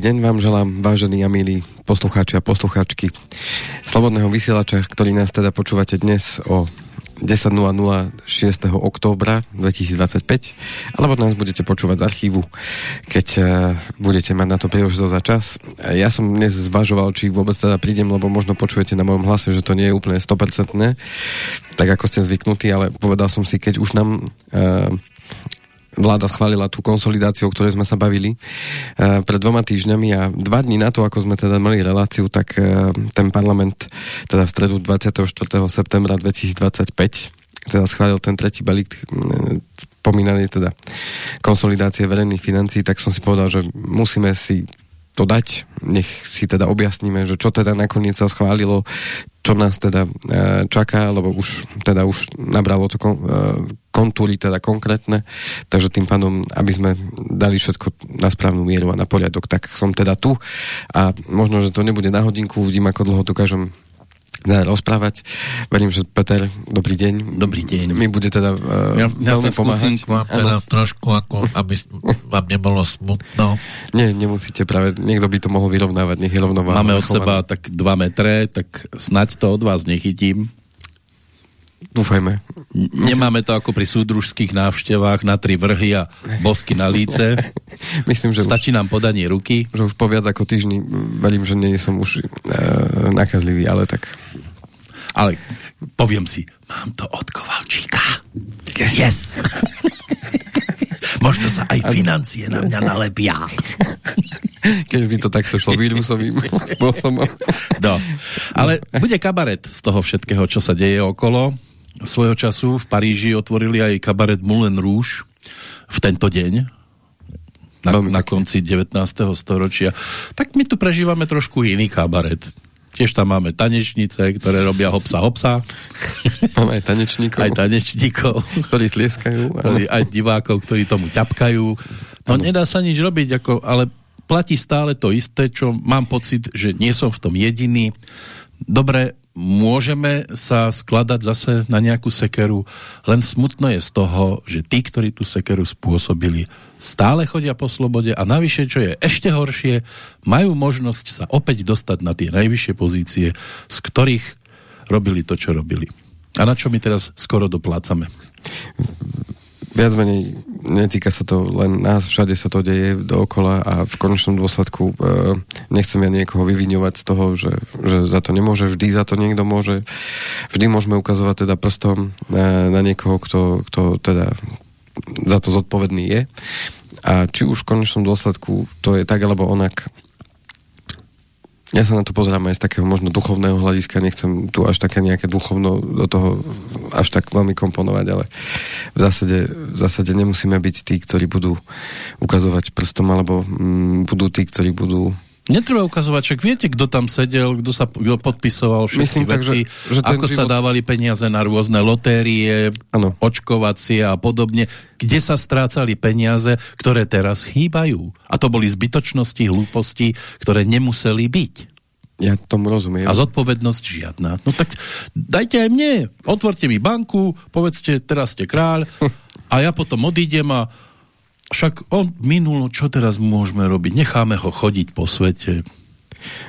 Dobrý deň vám želám, vážení a milí poslucháči a poslucháčky Slobodného vysielača, ktorí nás teda počúvate dnes o 10.00 6. októbra 2025, alebo nás budete počúvať z archívu, keď uh, budete mať na to príležitosť za čas. Ja som dnes zvažoval, či vôbec teda prídem, lebo možno počujete na mojom hlase, že to nie je úplne 100%, tak ako ste zvyknutí, ale povedal som si, keď už nám uh, vláda schválila tú konsolidáciu, o ktorej sme sa bavili uh, pred dvoma týždňami a dva dní na to, ako sme teda mali reláciu, tak uh, ten parlament teda v stredu 24. septembra 2025 teda schválil ten tretí balík uh, pomínaný teda konsolidácie verejných financí, tak som si povedal, že musíme si to dať, nech si teda objasníme, že čo teda nakoniec sa schválilo, čo nás teda e, čaká, lebo už teda už nabralo to kon, e, kontúry teda konkrétne, takže tým pádom, aby sme dali všetko na správnu mieru a na poriadok, tak som teda tu a možno, že to nebude na hodinku, uvidím, ako dlho dokážem dá rozprávať. Verím, že Peter, dobrý deň. Dobrý deň. Mi bude teda uh, ja, ja sa skúsim k vám teda ano. trošku, ako, aby vám nebolo smutno. Nie, nemusíte práve, niekto by to mohol vyrovnávať, nech je rovnováha. Máme od seba tak 2 metre, tak snať to od vás nechytím. Dúfajme. Nemáme to ako pri súdružských návštevách na tri vrhy a bosky na líce. Myslím, že Stačí už, nám podanie ruky. Že už po viac ako týždni, verím, že nie som už e, nakazlivý, ale tak... Ale poviem si, mám to od Kovalčíka. Yes. yes. Možno sa aj financie na mňa nalepia. Keď by to takto šlo vírusovým spôsobom. No, ale bude kabaret z toho všetkého, čo sa deje okolo svojho času v Paríži otvorili aj kabaret Moulin Rouge v tento deň, na, na konci 19. storočia. Tak my tu prežívame trošku iný kabaret. Tiež tam máme tanečnice, ktoré robia hopsa hopsa. Máme aj tanečníkov. Aj tanečníkov. Ktorí tlieskajú. Ktorí, aj divákov, ktorí tomu ťapkajú. No ano. nedá sa nič robiť, ako, ale platí stále to isté, čo mám pocit, že nie som v tom jediný. Dobre, môžeme sa skladať zase na nejakú sekeru, len smutno je z toho, že tí, ktorí tú sekeru spôsobili, stále chodia po slobode a navyše, čo je ešte horšie, majú možnosť sa opäť dostať na tie najvyššie pozície, z ktorých robili to, čo robili. A na čo my teraz skoro doplácame? Viac menej netýka sa to len nás, všade sa to deje dookola a v konečnom dôsledku e, nechcem ja niekoho vyviňovať z toho, že, že za to nemôže, vždy za to niekto môže. Vždy môžeme ukazovať teda prstom e, na niekoho, kto, kto teda za to zodpovedný je. A či už v konečnom dôsledku to je tak alebo onak, ja sa na to pozerám aj z takého možno duchovného hľadiska, nechcem tu až také nejaké duchovno do toho až tak veľmi komponovať, ale v zásade, v zásade nemusíme byť tí, ktorí budú ukazovať prstom, alebo mm, budú tí, ktorí budú Netreba ukazovať, však viete, kto tam sedel, kto sa kto podpisoval všetky Myslím veci, tak, že, že ako život... sa dávali peniaze na rôzne lotérie, ano. očkovacie a podobne, kde sa strácali peniaze, ktoré teraz chýbajú. A to boli zbytočnosti, hlúposti, ktoré nemuseli byť. Ja tomu rozumiem. A zodpovednosť žiadna. No tak dajte aj mne, otvorte mi banku, povedzte, teraz ste kráľ a ja potom odídem a však on minulo, čo teraz môžeme robiť? Necháme ho chodiť po svete.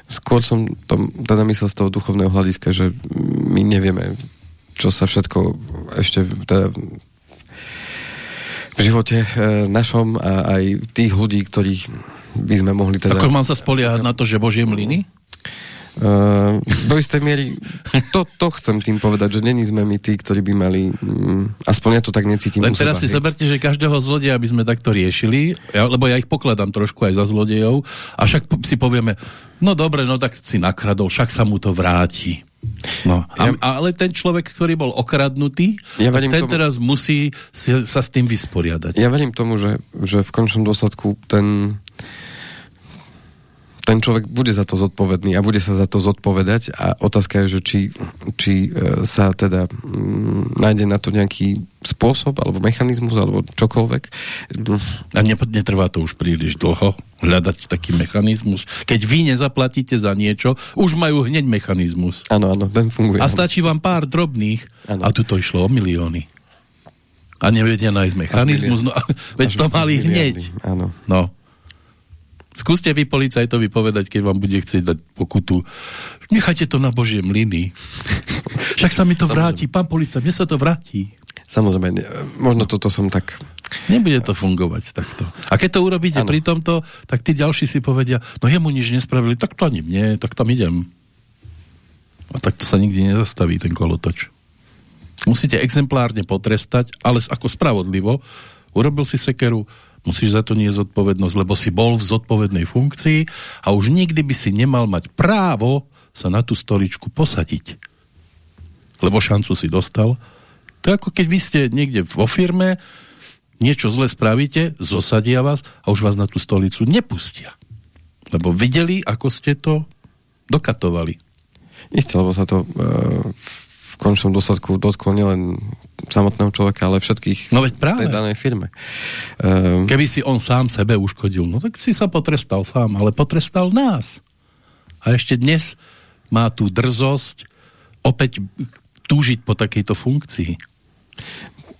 Skôr som to teda myslel z toho duchovného hľadiska, že my nevieme, čo sa všetko ešte teda v živote e, našom a aj tých ľudí, ktorých by sme mohli teda... Ako mám sa spoliehať na to, že Božie mlyny? Uh, do istej miery to, to chcem tým povedať, že není sme my tí, ktorí by mali um, aspoň ja to tak necítim Len teraz si zoberte, že každého zlodeja by sme takto riešili, ja, lebo ja ich pokladám trošku aj za zlodejov a však si povieme, no dobre, no tak si nakradol, však sa mu to vráti. No, a, ja, ale ten človek, ktorý bol okradnutý, ja ten tomu, teraz musí si, sa s tým vysporiadať. Ja verím tomu, že, že v končnom dôsledku ten ten človek bude za to zodpovedný a bude sa za to zodpovedať a otázka je, že či, či e, sa teda m, mm, nájde na to nejaký spôsob alebo mechanizmus alebo čokoľvek. A netrvá to už príliš dlho hľadať taký mechanizmus. Keď vy nezaplatíte za niečo, už majú hneď mechanizmus. Áno, áno, ten funguje. A stačí vám pár drobných ano. a tu to išlo o milióny. A nevedia nájsť mechanizmus, no veď to mali hneď. Áno. No Skúste vy policajtovi povedať, keď vám bude chcieť dať pokutu. Nechajte to na Božie mlyny. Však sa mi to vráti, pán policajt, mne sa to vráti. Samozrejme, možno toto som tak... Nebude to fungovať takto. A keď to urobíte ano. pri tomto, tak tí ďalší si povedia, no jemu nič nespravili, tak to ani mne, tak tam idem. A takto sa nikdy nezastaví ten kolotoč. Musíte exemplárne potrestať, ale ako spravodlivo. Urobil si sekeru, musíš za to nie zodpovednosť, lebo si bol v zodpovednej funkcii a už nikdy by si nemal mať právo sa na tú stoličku posadiť. Lebo šancu si dostal. To je ako keď vy ste niekde vo firme, niečo zle spravíte, zosadia vás a už vás na tú stolicu nepustia. Lebo videli, ako ste to dokatovali. Isté, lebo sa to e, v končnom dôsledku dotklo nielen samotného človeka, ale všetkých no veď práve. v tej danej firme. Um, Keby si on sám sebe uškodil, no tak si sa potrestal sám, ale potrestal nás. A ešte dnes má tú drzosť opäť túžiť po takejto funkcii.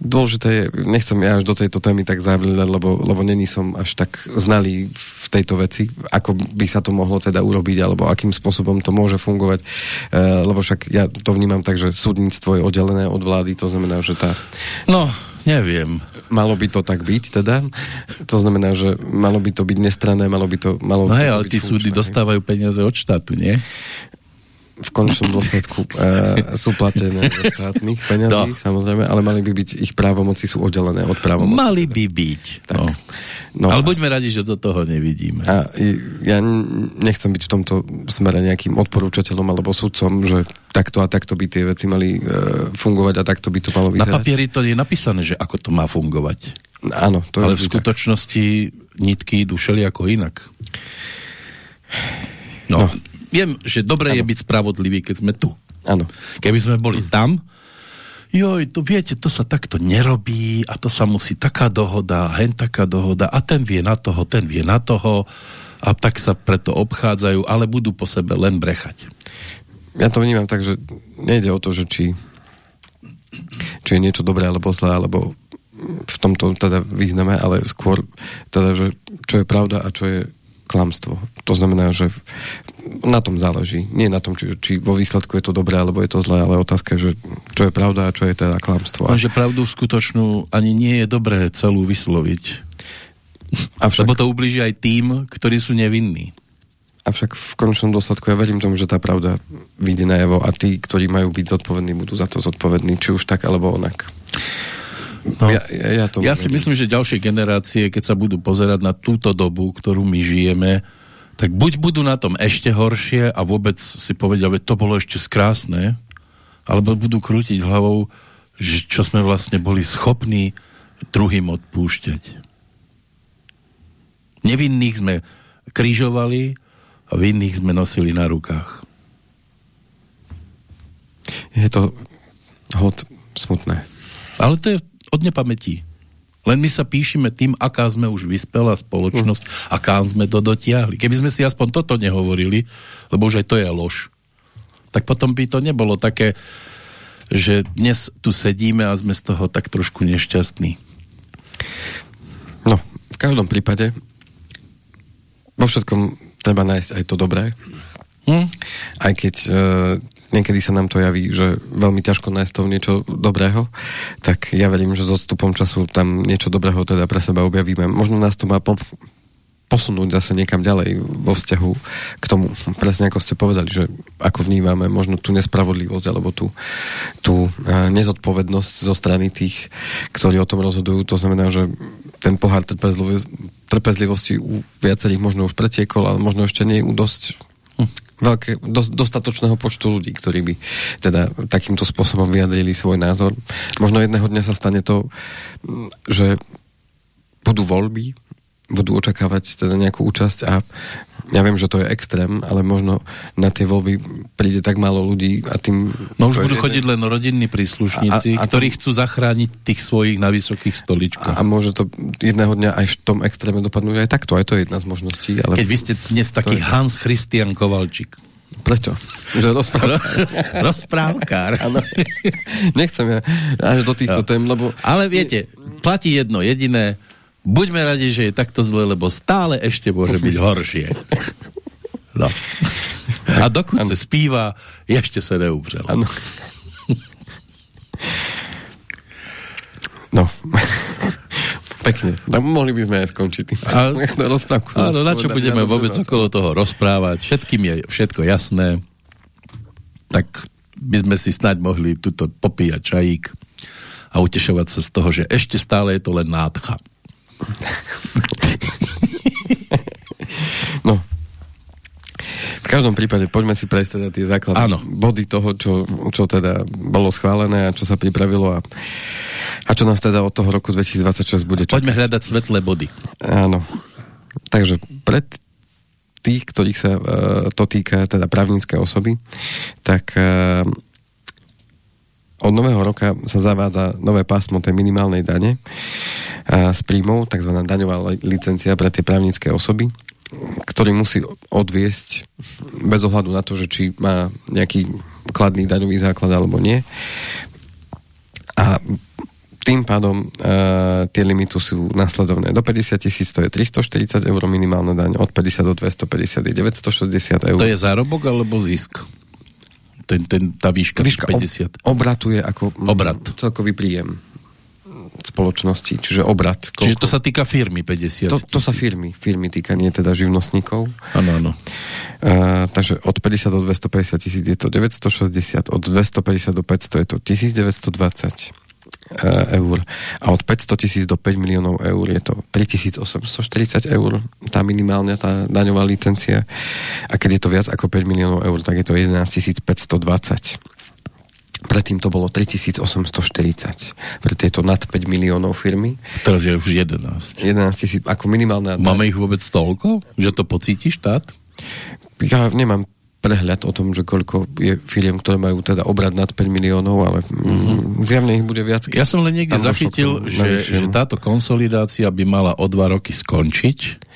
Dôležité je, nechcem ja až do tejto témy tak zavlídať, lebo, lebo není som až tak znalý v tejto veci, ako by sa to mohlo teda urobiť, alebo akým spôsobom to môže fungovať, e, lebo však ja to vnímam tak, že súdnictvo je oddelené od vlády, to znamená, že tá... No, neviem. Malo by to tak byť teda, to znamená, že malo by to byť nestranné, malo by to... Malo no hej, ale tí súdy dostávajú peniaze od štátu, nie? V končnom dôsledku uh, sú platené zo štátnych peňazí, no. samozrejme, ale mali by byť, ich právomoci sú oddelené od právomoci. Mali by byť. Tak. No. No, ale buďme radi, že do toho nevidíme. A ja nechcem byť v tomto smere nejakým odporúčateľom alebo sudcom, že takto a takto by tie veci mali uh, fungovať a takto by to malo vyzerať. Na papieri to je napísané, že ako to má fungovať. Áno. To ale v skutočnosti tak. nitky idú ako inak. No, no viem, že dobre ano. je byť spravodlivý, keď sme tu. Áno. Keby sme boli tam, joj, to viete, to sa takto nerobí a to sa musí taká dohoda, hen taká dohoda a ten vie na toho, ten vie na toho a tak sa preto obchádzajú, ale budú po sebe len brechať. Ja to vnímam tak, že nejde o to, že či, či je niečo dobré alebo zlé, alebo v tomto teda význame, ale skôr teda, že čo je pravda a čo je klamstvo. To znamená, že na tom záleží. Nie na tom, či, či vo výsledku je to dobré, alebo je to zlé, ale otázka je, že čo je pravda a čo je teda klamstvo. že pravdu skutočnú ani nie je dobré celú vysloviť. Avšak, Lebo to ubliží aj tým, ktorí sú nevinní. Avšak v konečnom dôsledku ja verím tomu, že tá pravda vyjde najavo a tí, ktorí majú byť zodpovední, budú za to zodpovední, či už tak, alebo onak. No, ja, ja, ja, ja si myslím, že ďalšie generácie, keď sa budú pozerať na túto dobu, ktorú my žijeme, tak buď budú na tom ešte horšie a vôbec si povedia, že to bolo ešte skrásne, alebo budú krútiť hlavou, že čo sme vlastne boli schopní druhým odpúšťať. Nevinných sme krížovali a vinných sme nosili na rukách. Je to hod smutné. Ale to je od nepamätí. Len my sa píšime tým, aká sme už vyspelá spoločnosť, mm. aká sme to dotiahli. Keby sme si aspoň toto nehovorili, lebo už aj to je lož, tak potom by to nebolo také, že dnes tu sedíme a sme z toho tak trošku nešťastní. No, v každom prípade vo všetkom treba nájsť aj to dobré. Hm? Aj keď e, niekedy sa nám to javí, že veľmi ťažko nájsť to niečo dobrého, tak ja verím, že so stupom času tam niečo dobrého teda pre seba objavíme. Možno nás to má po posunúť zase niekam ďalej vo vzťahu k tomu, presne ako ste povedali, že ako vnímame možno tú nespravodlivosť alebo tú, tú nezodpovednosť zo strany tých, ktorí o tom rozhodujú. To znamená, že ten pohár trpezlivosti u viacerých možno už pretiekol, ale možno ešte nie u dosť veľké, do, dostatočného počtu ľudí, ktorí by teda takýmto spôsobom vyjadrili svoj názor. Možno jedného dňa sa stane to, že budú voľby, budú očakávať teda nejakú účasť a ja viem, že to je extrém, ale možno na tie voľby príde tak málo ľudí a tým... No už budú jedne... chodiť len rodinní príslušníci, a, a, a ktorí to... chcú zachrániť tých svojich na vysokých stoličkách. A, a môže to jedného dňa aj v tom extréme dopadnúť aj takto, aj to je jedna z možností. Ale... Keď vy ste dnes taký je... Hans Christian Kovalčík. Prečo? Že rozprávkár. rozprávkár. Nechcem ja až do týchto no. tém, lebo... Ale viete, platí jedno jediné, buďme radi, že je takto zle, lebo stále ešte môže byť horšie. No. A dokud sa spíva, ešte sa neumřel. Ano. No. Pekne. Tak mohli by sme aj skončiť a, rozprávku. Áno, na čo budeme vôbec okolo toho rozprávať? Všetkým je všetko jasné. Tak by sme si snáď mohli tuto popíjať čajík a utešovať sa z toho, že ešte stále je to len nádcha. no. V každom prípade poďme si prejsť teda tie základné ano. body toho, čo, čo teda bolo schválené a čo sa pripravilo a, a čo nás teda od toho roku 2026 bude čakať. Poďme hľadať svetlé body. Áno. Takže pred tých, ktorých sa uh, to týka, teda právnické osoby, tak uh, od nového roka sa zavádza nové pásmo tej minimálnej dane z príjmov, tzv. daňová licencia pre tie právnické osoby, ktorý musí odviesť bez ohľadu na to, že či má nejaký kladný daňový základ alebo nie. A tým pádom uh, tie limity sú nasledovné. Do 50 tisíc to je 340 eur minimálna daň, od 50 do 250 je 960 eur. To je zárobok alebo zisk? Ten, ten, tá výška, výška 50. Ob, obratuje ako Obrat. celkový príjem spoločnosti, čiže obrat. Koľko? Čiže to sa týka firmy 50 To, to sa firmy, firmy týka, nie teda živnostníkov. Áno, áno. Uh, takže od 50 do 250 tisíc je to 960, od 250 do 500 je to 1920 Eh, eur a od 500 tisíc do 5 miliónov eur je to 3840 eur tá minimálna tá daňová licencia a keď je to viac ako 5 miliónov eur, tak je to 11 520 Predtým to bolo 3840 pre tieto nad 5 miliónov firmy. Teraz je už 11. 11 tisíc, ako minimálna... Máme ich vôbec toľko? Že to pocíti štát? Ja nemám prehľad o tom, že koľko je firiem, ktoré majú teda obrad nad 5 miliónov, ale mm-hmm. zjavne ich bude viac. Ja som len niekde zachytil, že, že táto konsolidácia by mala o dva roky skončiť.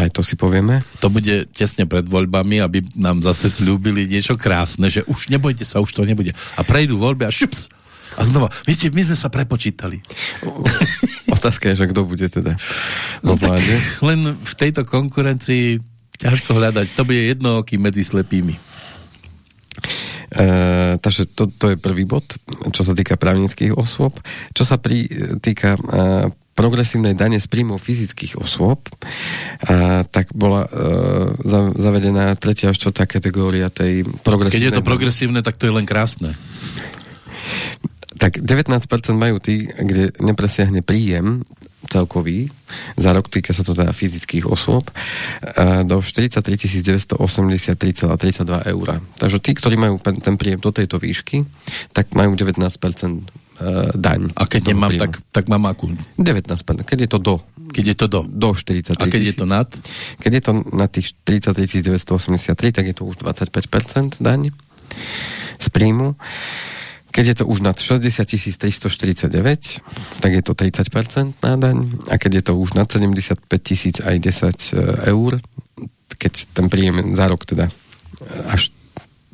Aj to si povieme. To bude tesne pred voľbami, aby nám zase slúbili niečo krásne, že už nebojte sa, už to nebude. A prejdú voľby a šups, a znova, viete, my sme sa prepočítali. Otázka je, že kto bude teda no, tak len v tejto konkurencii Ťažko hľadať, to bude jednooký medzi slepými. E, takže to, to je prvý bod, čo sa týka právnických osôb. Čo sa pri, týka e, progresívnej dane z príjmov fyzických osôb, e, tak bola e, za, zavedená tretia až čtvrtá kategória tej progresívnej... Keď je to progresívne, tak to je len krásne. Tak 19% majú tí, kde nepresiahne príjem celkový za rok, týka sa to teda fyzických osôb, do 43 983,32 eur. Takže tí, ktorí majú ten príjem do tejto výšky, tak majú 19% e, daň. A keď nemám, tak, tak mám akú? 19%. Keď je to do. Keď je to do? Do 43 A keď je to nad? Keď je to na tých 33 983, tak je to už 25% daň z príjmu. Keď je to už nad 60 349, tak je to 30% na daň. A keď je to už nad 75 tisíc aj 10 e, eur, keď ten príjem za rok teda e, až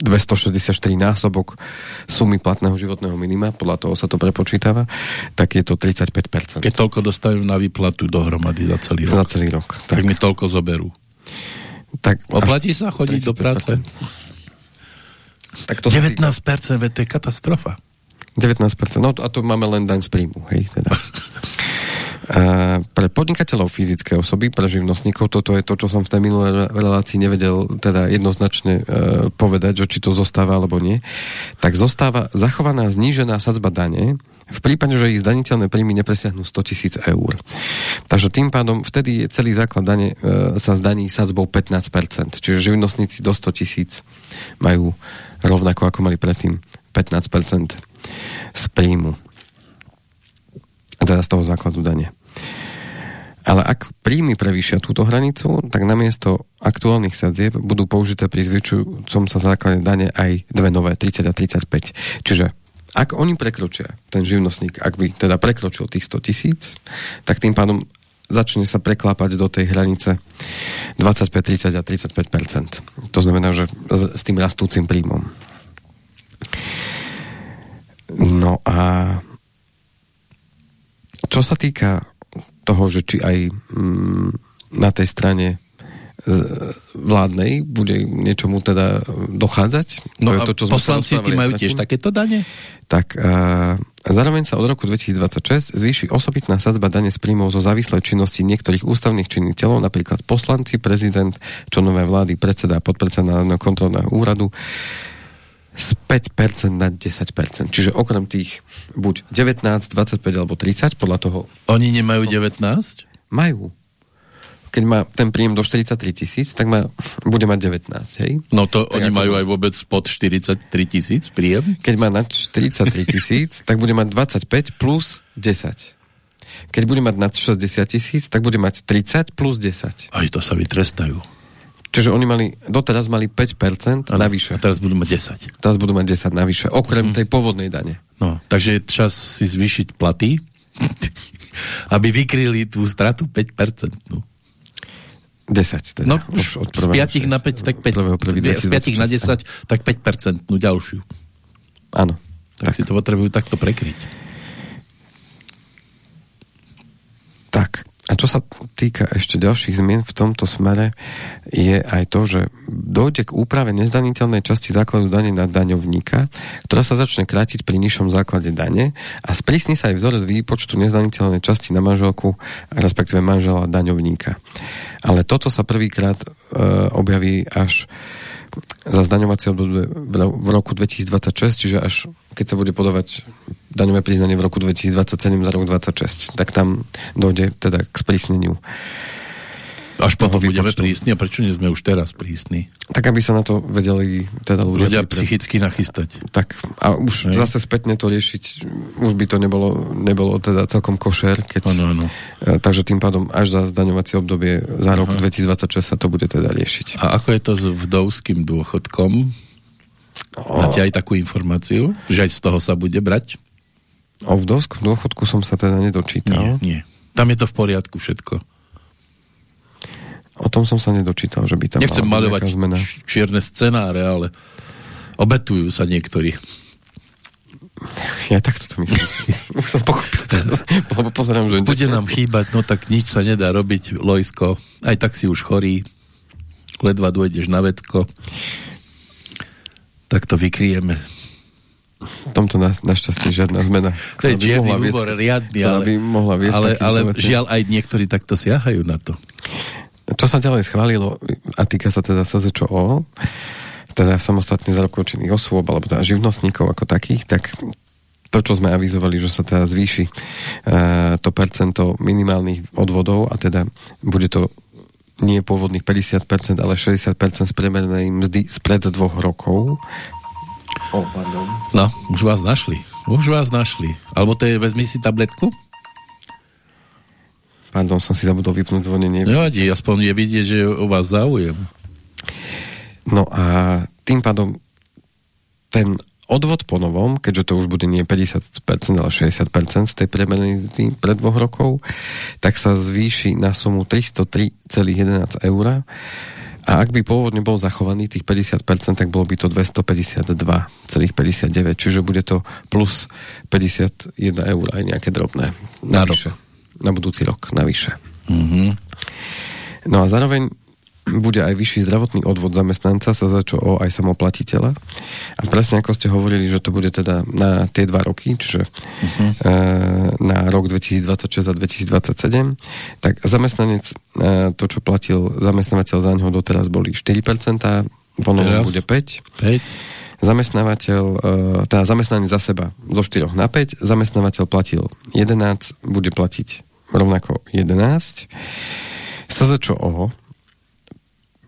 264 násobok sumy platného životného minima, podľa toho sa to prepočítava, tak je to 35%. Keď toľko dostajú na výplatu dohromady za celý rok. Za celý rok. Tak, tak mi toľko zoberú. Tak Oplatí sa chodiť 35%. do práce? Tak to 19%, veď to je katastrofa. 19%, no a to máme len daň z príjmu, hej, teda. A pre podnikateľov fyzické osoby, pre živnostníkov, toto je to, čo som v tej minulej relácii nevedel teda jednoznačne e, povedať, že či to zostáva alebo nie, tak zostáva zachovaná znížená sadzba dane v prípade, že ich zdaniteľné príjmy nepresiahnu 100 tisíc eur. Takže tým pádom vtedy je celý základ dane e, sa zdaní sadzbou 15%, čiže živnostníci do 100 tisíc majú rovnako ako mali predtým 15% z príjmu. Teda z toho základu dane. Ale ak príjmy prevýšia túto hranicu, tak namiesto aktuálnych sadzieb budú použité pri zvyčujúcom sa základe dane aj dve nové, 30 a 35. Čiže ak oni prekročia, ten živnostník, ak by teda prekročil tých 100 tisíc, tak tým pádom začne sa preklápať do tej hranice 25, 30 a 35% To znamená, že s tým rastúcim príjmom. No a čo sa týka toho, že či aj mm, na tej strane vládnej bude niečomu teda dochádzať. No to je to, čo poslanci tí majú tiež takéto dane? Tak a, a zároveň sa od roku 2026 zvýši osobitná sadzba dane z príjmov zo závislej činnosti niektorých ústavných činiteľov, napríklad poslanci, prezident, členové vlády, predseda a podpredseda Národného kontrolného úradu z 5% na 10%. Čiže okrem tých buď 19, 25 alebo 30, podľa toho... Oni nemajú 19? Majú keď má ten príjem do 43 tisíc, tak má, bude mať 19, hej? No to tak oni majú aj vôbec pod 43 tisíc príjem? Keď má nad 43 tisíc, tak bude mať 25 plus 10. Keď bude mať nad 60 tisíc, tak bude mať 30 plus 10. Aj to sa vytrestajú. Čiže oni mali, doteraz mali 5% ano, navyše. A teraz budú mať 10. Teraz budú mať 10 navyše, okrem hmm. tej pôvodnej dane. No, takže je čas si zvýšiť platy, aby vykryli tú stratu 5%. No. 10 teda. No už od z 5 na 5, tak 5. Z 5 na 10, tak 5 no ďalšiu. Áno. Tak, tak si to potrebujú takto prekryť. Tak. A čo sa týka ešte ďalších zmien v tomto smere, je aj to, že dojde k úprave nezdaniteľnej časti základu dane na daňovníka, ktorá sa začne krátiť pri nižšom základe dane a sprísni sa aj vzorec výpočtu nezdaniteľnej časti na manželku, respektíve manžela daňovníka. Ale toto sa prvýkrát e, objaví až za zdaňovacie obdobie v roku 2026, čiže až keď sa bude podávať daňové priznanie v roku 2027 za rok 2026, tak tam dojde teda k sprísneniu až potom budeme prísni a prečo nie sme už teraz prísni? Tak aby sa na to vedeli teda ľudia... Ľudia psychicky nachystať. Tak a už Hej. zase spätne to riešiť, už by to nebolo, nebolo teda celkom košer, keď... Ano, ano. E, takže tým pádom až za zdaňovacie obdobie za Aha. rok 2026 sa to bude teda riešiť. A ako je to s vdovským dôchodkom? Máte aj takú informáciu, že aj z toho sa bude brať? O vdovskom dôchodku som sa teda nedočítal. Nie, nie. Tam je to v poriadku všetko. O tom som sa nedočítal, že by tam Nechcem maľovať zmena. čierne scenáre, ale obetujú sa niektorí. Ja takto to myslím. Už som pochopil lebo pozerám, že... Bude nám chýbať, no tak nič sa nedá robiť, Lojsko. Aj tak si už chorý. Ledva dôjdeš na vecko. Tak to vykryjeme. V tomto na, našťastie žiadna zmena. To je čierny úbor, riadny, ale, by mohla viesť ale, ale žiaľ aj niektorí takto siahajú na to. Čo sa ďalej schválilo a týka sa teda SZČO, teda samostatne zarokočených osôb alebo teda živnostníkov ako takých, tak to, čo sme avizovali, že sa teda zvýši uh, to percento minimálnych odvodov a teda bude to nie pôvodných 50%, ale 60% z priemernej mzdy spred dvoch rokov. Oh, pardon. No, už vás našli. Už vás našli. Alebo to je, vezmi si tabletku? Pardon, som si zabudol vypnúť zvonenie. Nevadí, aspoň je vidieť, že u vás záujem. No a tým pádom ten odvod po novom, keďže to už bude nie 50%, ale 60% z tej premenej pred dvoch rokov, tak sa zvýši na sumu 303,11 eur. A ak by pôvodne bol zachovaný tých 50%, tak bolo by to 252,59, čiže bude to plus 51 eur aj nejaké drobné. Na rok na budúci rok navyše. Mm-hmm. No a zároveň bude aj vyšší zdravotný odvod zamestnanca sa za čo o aj samoplatiteľa. A presne ako ste hovorili, že to bude teda na tie dva roky, čiže uh-huh. e, na rok 2026 a 2027, tak zamestnanec, e, to čo platil zamestnávateľ za neho doteraz boli 4%, ponovom bude 5. 5. Zamestnávateľ, e, teda zamestnanec za seba zo 4 na 5, zamestnávateľ platil 11, bude platiť rovnako 11. SZČO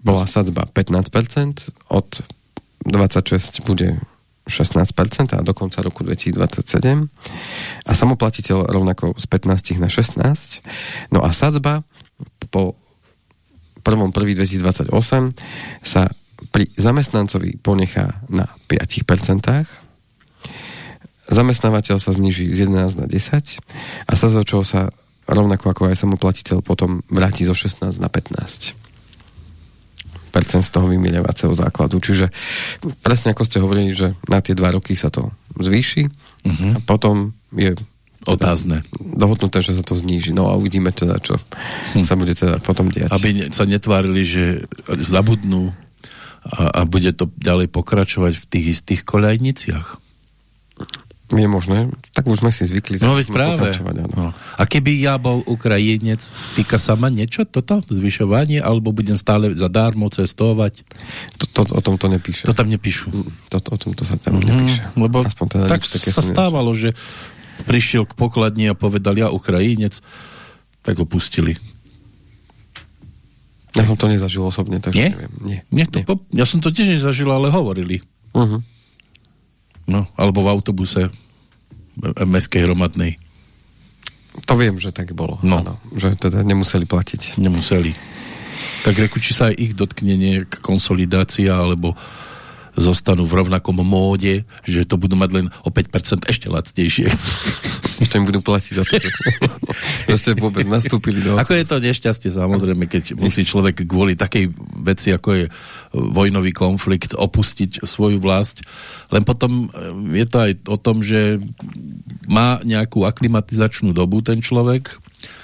bola sadzba 15%, od 26 bude 16% a do konca roku 2027 a samoplatiteľ rovnako z 15 na 16. No a sadzba po 1.1.2028 sa pri zamestnancovi ponechá na 5%, zamestnávateľ sa zniží z 11 na 10 a sa sa rovnako ako aj samoplatiteľ potom vráti zo 16 na 15 z toho vymieľovacieho základu. Čiže presne ako ste hovorili, že na tie dva roky sa to zvýši uh-huh. a potom je Otázne. Dohodnuté, že sa to zníži. No a uvidíme teda, čo hm. sa bude teda potom diať. Aby sa netvárili, že zabudnú a, a bude to ďalej pokračovať v tých istých koľajniciach. Je možné, tak už sme si zvykli. No veď práve. No. A keby ja bol Ukrajinec, týka sa ma niečo toto, zvyšovanie, alebo budem stále zadarmo cestovať? To, to, o tom to nepíše. To tam nepíšu. Mm, to, o tom to sa tam mm, nepíše. Lebo Aspoň teda tak sa stávalo, že prišiel k pokladni a povedal ja Ukrajinec, tak ho pustili. Ja som to nezažil osobne, takže Nie? neviem. Nie. Nie, to Nie. Po, ja som to tiež nezažil, ale hovorili. Uh-huh. No, alebo v autobuse mestskej hromadnej. To viem, že tak bolo. No. Áno, že teda nemuseli platiť. Nemuseli. Tak reku, či sa aj ich dotkne nejaká konsolidácia, alebo zostanú v rovnakom móde, že to budú mať len o 5% ešte lacnejšie. Ešte im budú platiť za to, že ste vôbec nastúpili do... Ako je to nešťastie, samozrejme, keď musí človek kvôli takej veci, ako je vojnový konflikt, opustiť svoju vlast. Len potom eh, je to aj o tom, že má nejakú aklimatizačnú dobu ten človek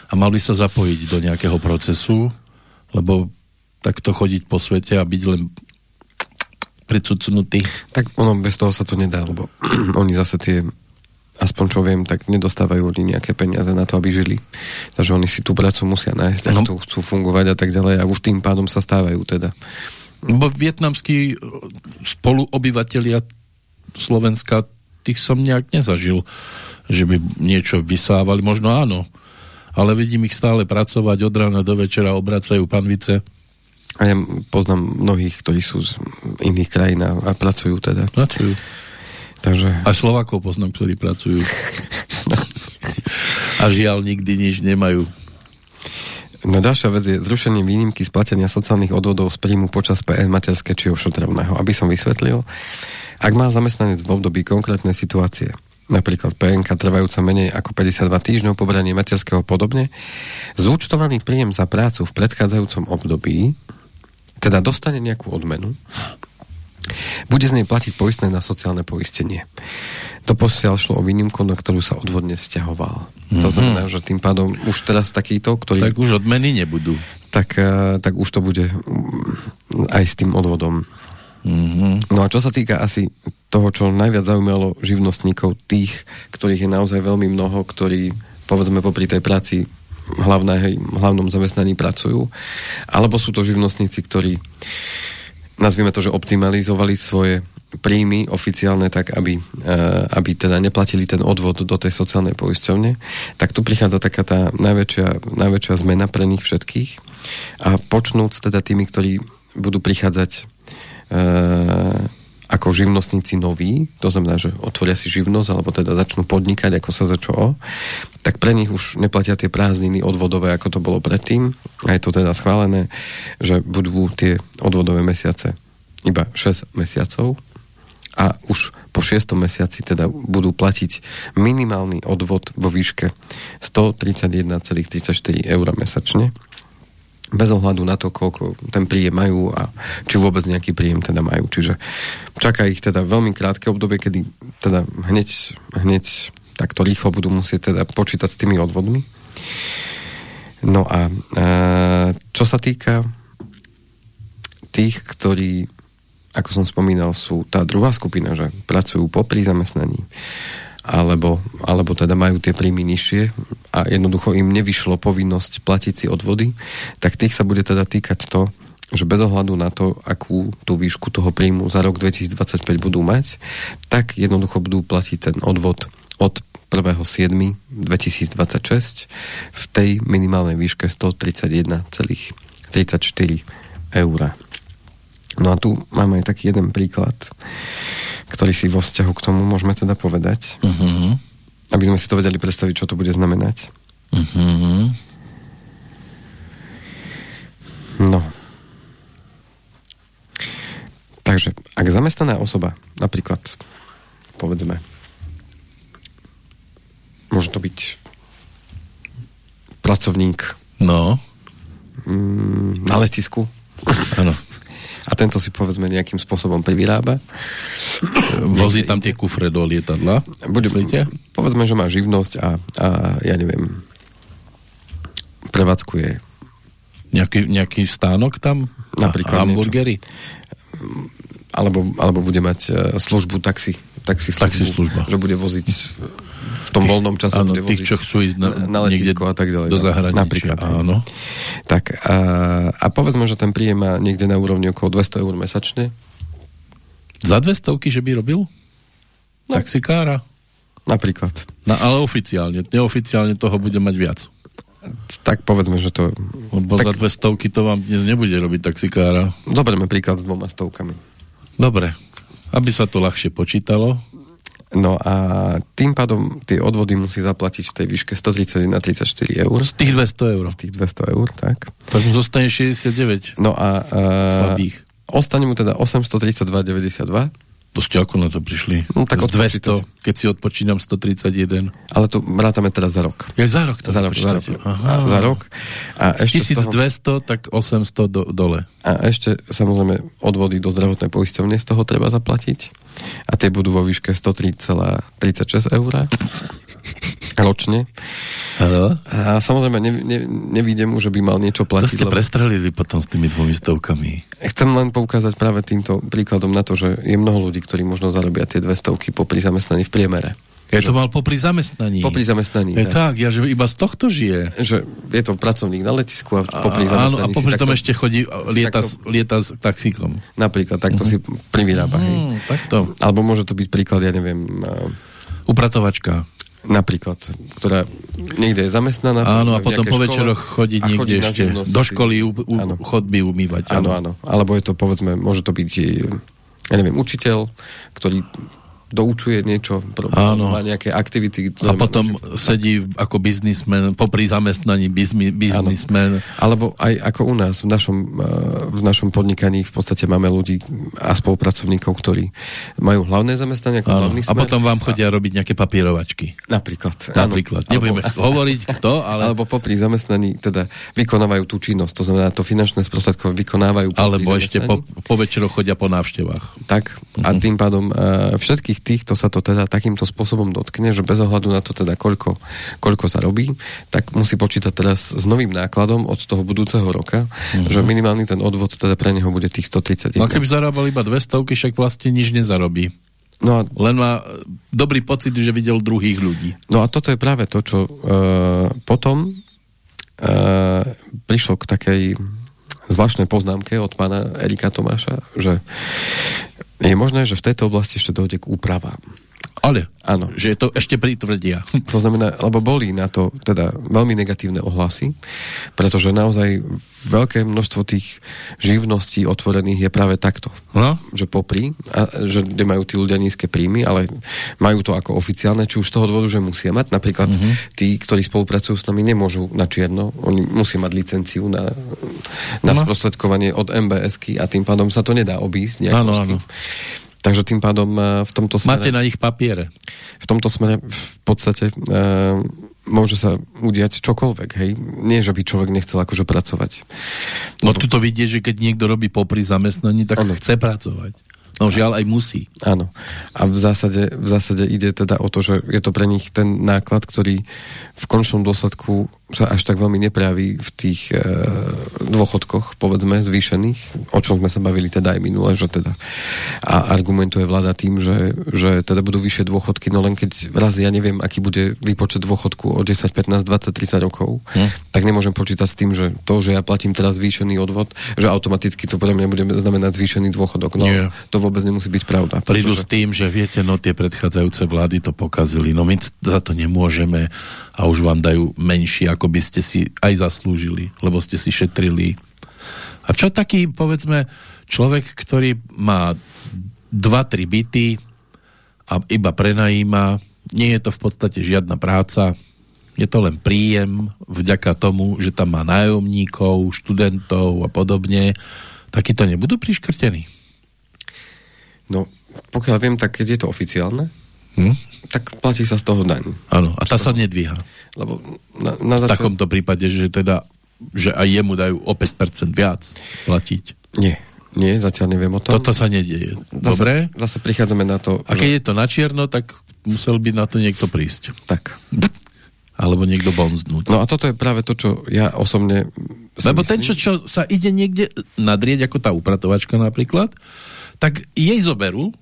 a mal by sa zapojiť do nejakého procesu, lebo takto chodiť po svete a byť len pricucnutý. Tak ono bez toho sa to nedá, lebo oni zase tie aspoň čo viem, tak nedostávajú oni nejaké peniaze na to, aby žili. Takže oni si tú prácu musia nájsť, no. chcú, chcú fungovať a tak ďalej a už tým pádom sa stávajú teda. Lebo vietnamskí spoluobyvatelia Slovenska, tých som nejak nezažil, že by niečo vysávali, možno áno, ale vidím ich stále pracovať od rána do večera, obracajú panvice a ja poznám mnohých, ktorí sú z iných krajín a, a pracujú teda. Pracujú. Takže... A Slovákov poznám, ktorí pracujú. a žiaľ nikdy nič nemajú. No ďalšia vec je zrušenie výnimky splatenia sociálnych odvodov z príjmu počas PN materské či ošetrovného. Aby som vysvetlil, ak má zamestnanec v období konkrétnej situácie, napríklad PNK trvajúca menej ako 52 týždňov pobranie materského podobne, zúčtovaný príjem za prácu v predchádzajúcom období teda dostane nejakú odmenu, bude z nej platiť poistné na sociálne poistenie. To posiaľ šlo o výnimku, na ktorú sa odvodne vzťahoval. Mm-hmm. To mhm. znamená, že tým pádom už teraz takýto, ktorý... Tak už odmeny nebudú. Tak, eh, tak už to bude mm, aj s tým odvodom. Mm-hmm. No a čo sa týka asi toho, čo najviac zaujímalo živnostníkov, tých, ktorých je naozaj veľmi mnoho, ktorí povedzme popri tej práci hlavné, hlavnom zamestnaní pracujú, alebo sú to živnostníci, ktorí nazvime to, že optimalizovali svoje príjmy oficiálne tak, aby, e, aby teda neplatili ten odvod do tej sociálnej poisťovne, tak tu prichádza taká tá najväčšia, najväčšia zmena pre nich všetkých a počnúc teda tými, ktorí budú prichádzať e, ako živnostníci noví, to znamená, že otvoria si živnosť alebo teda začnú podnikať ako sa začo, tak pre nich už neplatia tie prázdniny odvodové, ako to bolo predtým. A je to teda schválené, že budú tie odvodové mesiace iba 6 mesiacov a už po 6. mesiaci teda budú platiť minimálny odvod vo výške 131,34 eur mesačne bez ohľadu na to, koľko ten príjem majú a či vôbec nejaký príjem teda majú. Čiže čaká ich teda veľmi krátke obdobie, kedy teda hneď, hneď takto rýchlo budú musieť teda počítať s tými odvodmi. No a, a čo sa týka tých, ktorí, ako som spomínal, sú tá druhá skupina, že pracujú popri zamestnaní, alebo, alebo teda majú tie príjmy nižšie a jednoducho im nevyšlo povinnosť platiť si odvody, tak tých sa bude teda týkať to, že bez ohľadu na to, akú tú výšku toho príjmu za rok 2025 budú mať, tak jednoducho budú platiť ten odvod od 1.7.2026 v tej minimálnej výške 131,34 eur. No a tu máme aj taký jeden príklad ktorý si vo vzťahu k tomu môžeme teda povedať. Uh-huh. Aby sme si to vedeli predstaviť, čo to bude znamenať. Uh-huh. No. Takže, ak zamestnaná osoba, napríklad, povedzme, môže to byť pracovník no. Mm, na letisku. Áno. A tento si povedzme nejakým spôsobom privyrába. Vozí tam tie kufre do lietadla? Bude, povedzme, že má živnosť a, a ja neviem, prevádzkuje nejaký, nejaký stánok tam? Napríklad hamburgery? Alebo, alebo bude mať uh, službu taxi, taxi službu, taxi služba. že bude voziť tom voľnom čase áno, bude tých, čo chcú ísť na, na letisko a tak ďalej. Do zahraničia. Napríklad. Áno. Tak a, a povedzme, že ten príjem má niekde na úrovni okolo 200 eur mesačne. Za 200 že by robil? No. Taxikára? Napríklad. No, ale oficiálne. Neoficiálne toho bude mať viac. Tak povedzme, že to... Lebo tak... za dve stovky to vám dnes nebude robiť taxikára. Zoberieme príklad s dvoma stovkami. Dobre. Aby sa to ľahšie počítalo. No a tým pádom tie odvody musí zaplatiť v tej výške 131 34 eur. Z tých 200 eur. Z tých 200 eur, tak. Tak mu zostane 69. No a... Uh, Slabých. Ostane mu teda 832,92 to ste ako na to prišli? No, tak z 200, keď si odpočínam 131. Ale to rátame teraz za rok. Je za rok to za rok, za rok. A za rok. A ešte 1200, toho... tak 800 do, dole. A ešte samozrejme odvody do zdravotnej poisťovne z toho treba zaplatiť. A tie budú vo výške 103,36 eur ročne. Hello? A samozrejme ne, ne, nevidím mu, že by mal niečo platiť. To ste lebo... prestrelili potom s tými dvomi stovkami. Chcem len poukázať práve týmto príkladom na to, že je mnoho ľudí, ktorí možno zarobia tie dve stovky popri zamestnaní v priemere. Ja to mal popri zamestnaní. Popri zamestnaní. Je tak, ja že iba z tohto žije. Že je to pracovník na letisku a popri zamestnaní. Áno, a popri tom ešte chodí, lieta, takto, lieta s taxíkom. Napríklad, takto uh-huh. si privyrába. Uh-huh, hej. Mhm, takto. Alebo môže to byť príklad, ja neviem... Upratovačka. Napríklad, ktorá niekde je zamestnaná. Áno, a potom po večeroch chodí niekde chodí ešte do školy u, u, chodby umývať. Áno. áno, áno. Alebo je to, povedzme, môže to byť, ja neviem, učiteľ, ktorý doučuje niečo, Áno. má nejaké aktivity. A potom môže... sedí ako biznismen, popri zamestnaní biznismen. Alebo aj ako u nás, v našom, eh, v našom podnikaní v podstate máme ľudí a spolupracovníkov, ktorí majú hlavné zamestnanie ako hlavný A potom vám chodia a... robiť nejaké papierovačky. Napríklad. Napríklad. Áno. Nebudeme alebo, hovoriť kto, ale... Alebo popri zamestnaní teda vykonávajú tú činnosť, to znamená to finančné sprostredkovanie vykonávajú Alebo ešte po, po večeroch chodia po návštevách. Tak. A mhm. tým pádom uh, všetkých týchto sa to teda takýmto spôsobom dotkne, že bez ohľadu na to teda koľko, koľko zarobí, tak musí počítať teraz s novým nákladom od toho budúceho roka, uh-huh. že minimálny ten odvod teda pre neho bude tých 130. No keby zarábal iba 200, však vlastne nič nezarobí. No a, Len má dobrý pocit, že videl druhých ľudí. No a toto je práve to, čo uh, potom uh, prišlo k takej zvláštnej poznámke od pána Erika Tomáša, že je možné, že v tejto oblasti ešte dojde k úpravám. Ale, áno. že to ešte pritvrdia. To znamená, lebo boli na to teda veľmi negatívne ohlasy, pretože naozaj veľké množstvo tých živností otvorených je práve takto. No? Že popri, a, že majú tí ľudia nízke príjmy, ale majú to ako oficiálne, či už z toho dôvodu, že musia mať. Napríklad uh-huh. tí, ktorí spolupracujú s nami, nemôžu na čierno. Oni musia mať licenciu na, na no. sprostredkovanie od MBSky a tým pádom sa to nedá obísť. Áno, áno. Takže tým pádom e, v tomto smere... Máte na nich papiere. V tomto smere v podstate e, môže sa udiať čokoľvek, hej. Nie, že by človek nechcel akože pracovať. No tu to vidieť, že keď niekto robí popri zamestnaní, tak ano. chce pracovať. No žiaľ aj musí. Áno. A v zásade, v zásade ide teda o to, že je to pre nich ten náklad, ktorý v končnom dôsledku sa až tak veľmi nepraví v tých e, dôchodkoch, povedzme, zvýšených, o čom sme sa bavili teda aj minule, že teda a argumentuje vláda tým, že, že teda budú vyššie dôchodky, no len keď raz ja neviem, aký bude výpočet dôchodku o 10, 15, 20, 30 rokov, hm. tak nemôžem počítať s tým, že to, že ja platím teraz zvýšený odvod, že automaticky to pre mňa bude znamenať zvýšený dôchodok. No, Nie. to vôbec nemusí byť pravda. Prídu pretože... s tým, že viete, no tie predchádzajúce vlády to pokazili, no my za to nemôžeme a už vám dajú menšie, ako by ste si aj zaslúžili, lebo ste si šetrili. A čo taký, povedzme, človek, ktorý má 2-3 byty a iba prenajíma, nie je to v podstate žiadna práca, je to len príjem vďaka tomu, že tam má nájomníkov, študentov a podobne, taky to nebudú priškrtení? No, pokiaľ viem, tak keď je to oficiálne, hm? tak platí sa z toho daň. Áno, a tá sa nedvíha. Lebo na, na začiat... V takomto prípade, že teda že aj jemu dajú o 5% viac platiť. Nie. Nie, zatiaľ neviem o tom. Toto sa nedieje. Dobre. Zase, zase prichádzame na to... A keď že... je to na čierno, tak musel by na to niekto prísť. Tak. Alebo niekto bonznúť. No a toto je práve to, čo ja osobne... Lebo myslím. ten, čo, čo sa ide niekde nadrieť, ako tá upratovačka napríklad, tak jej zoberú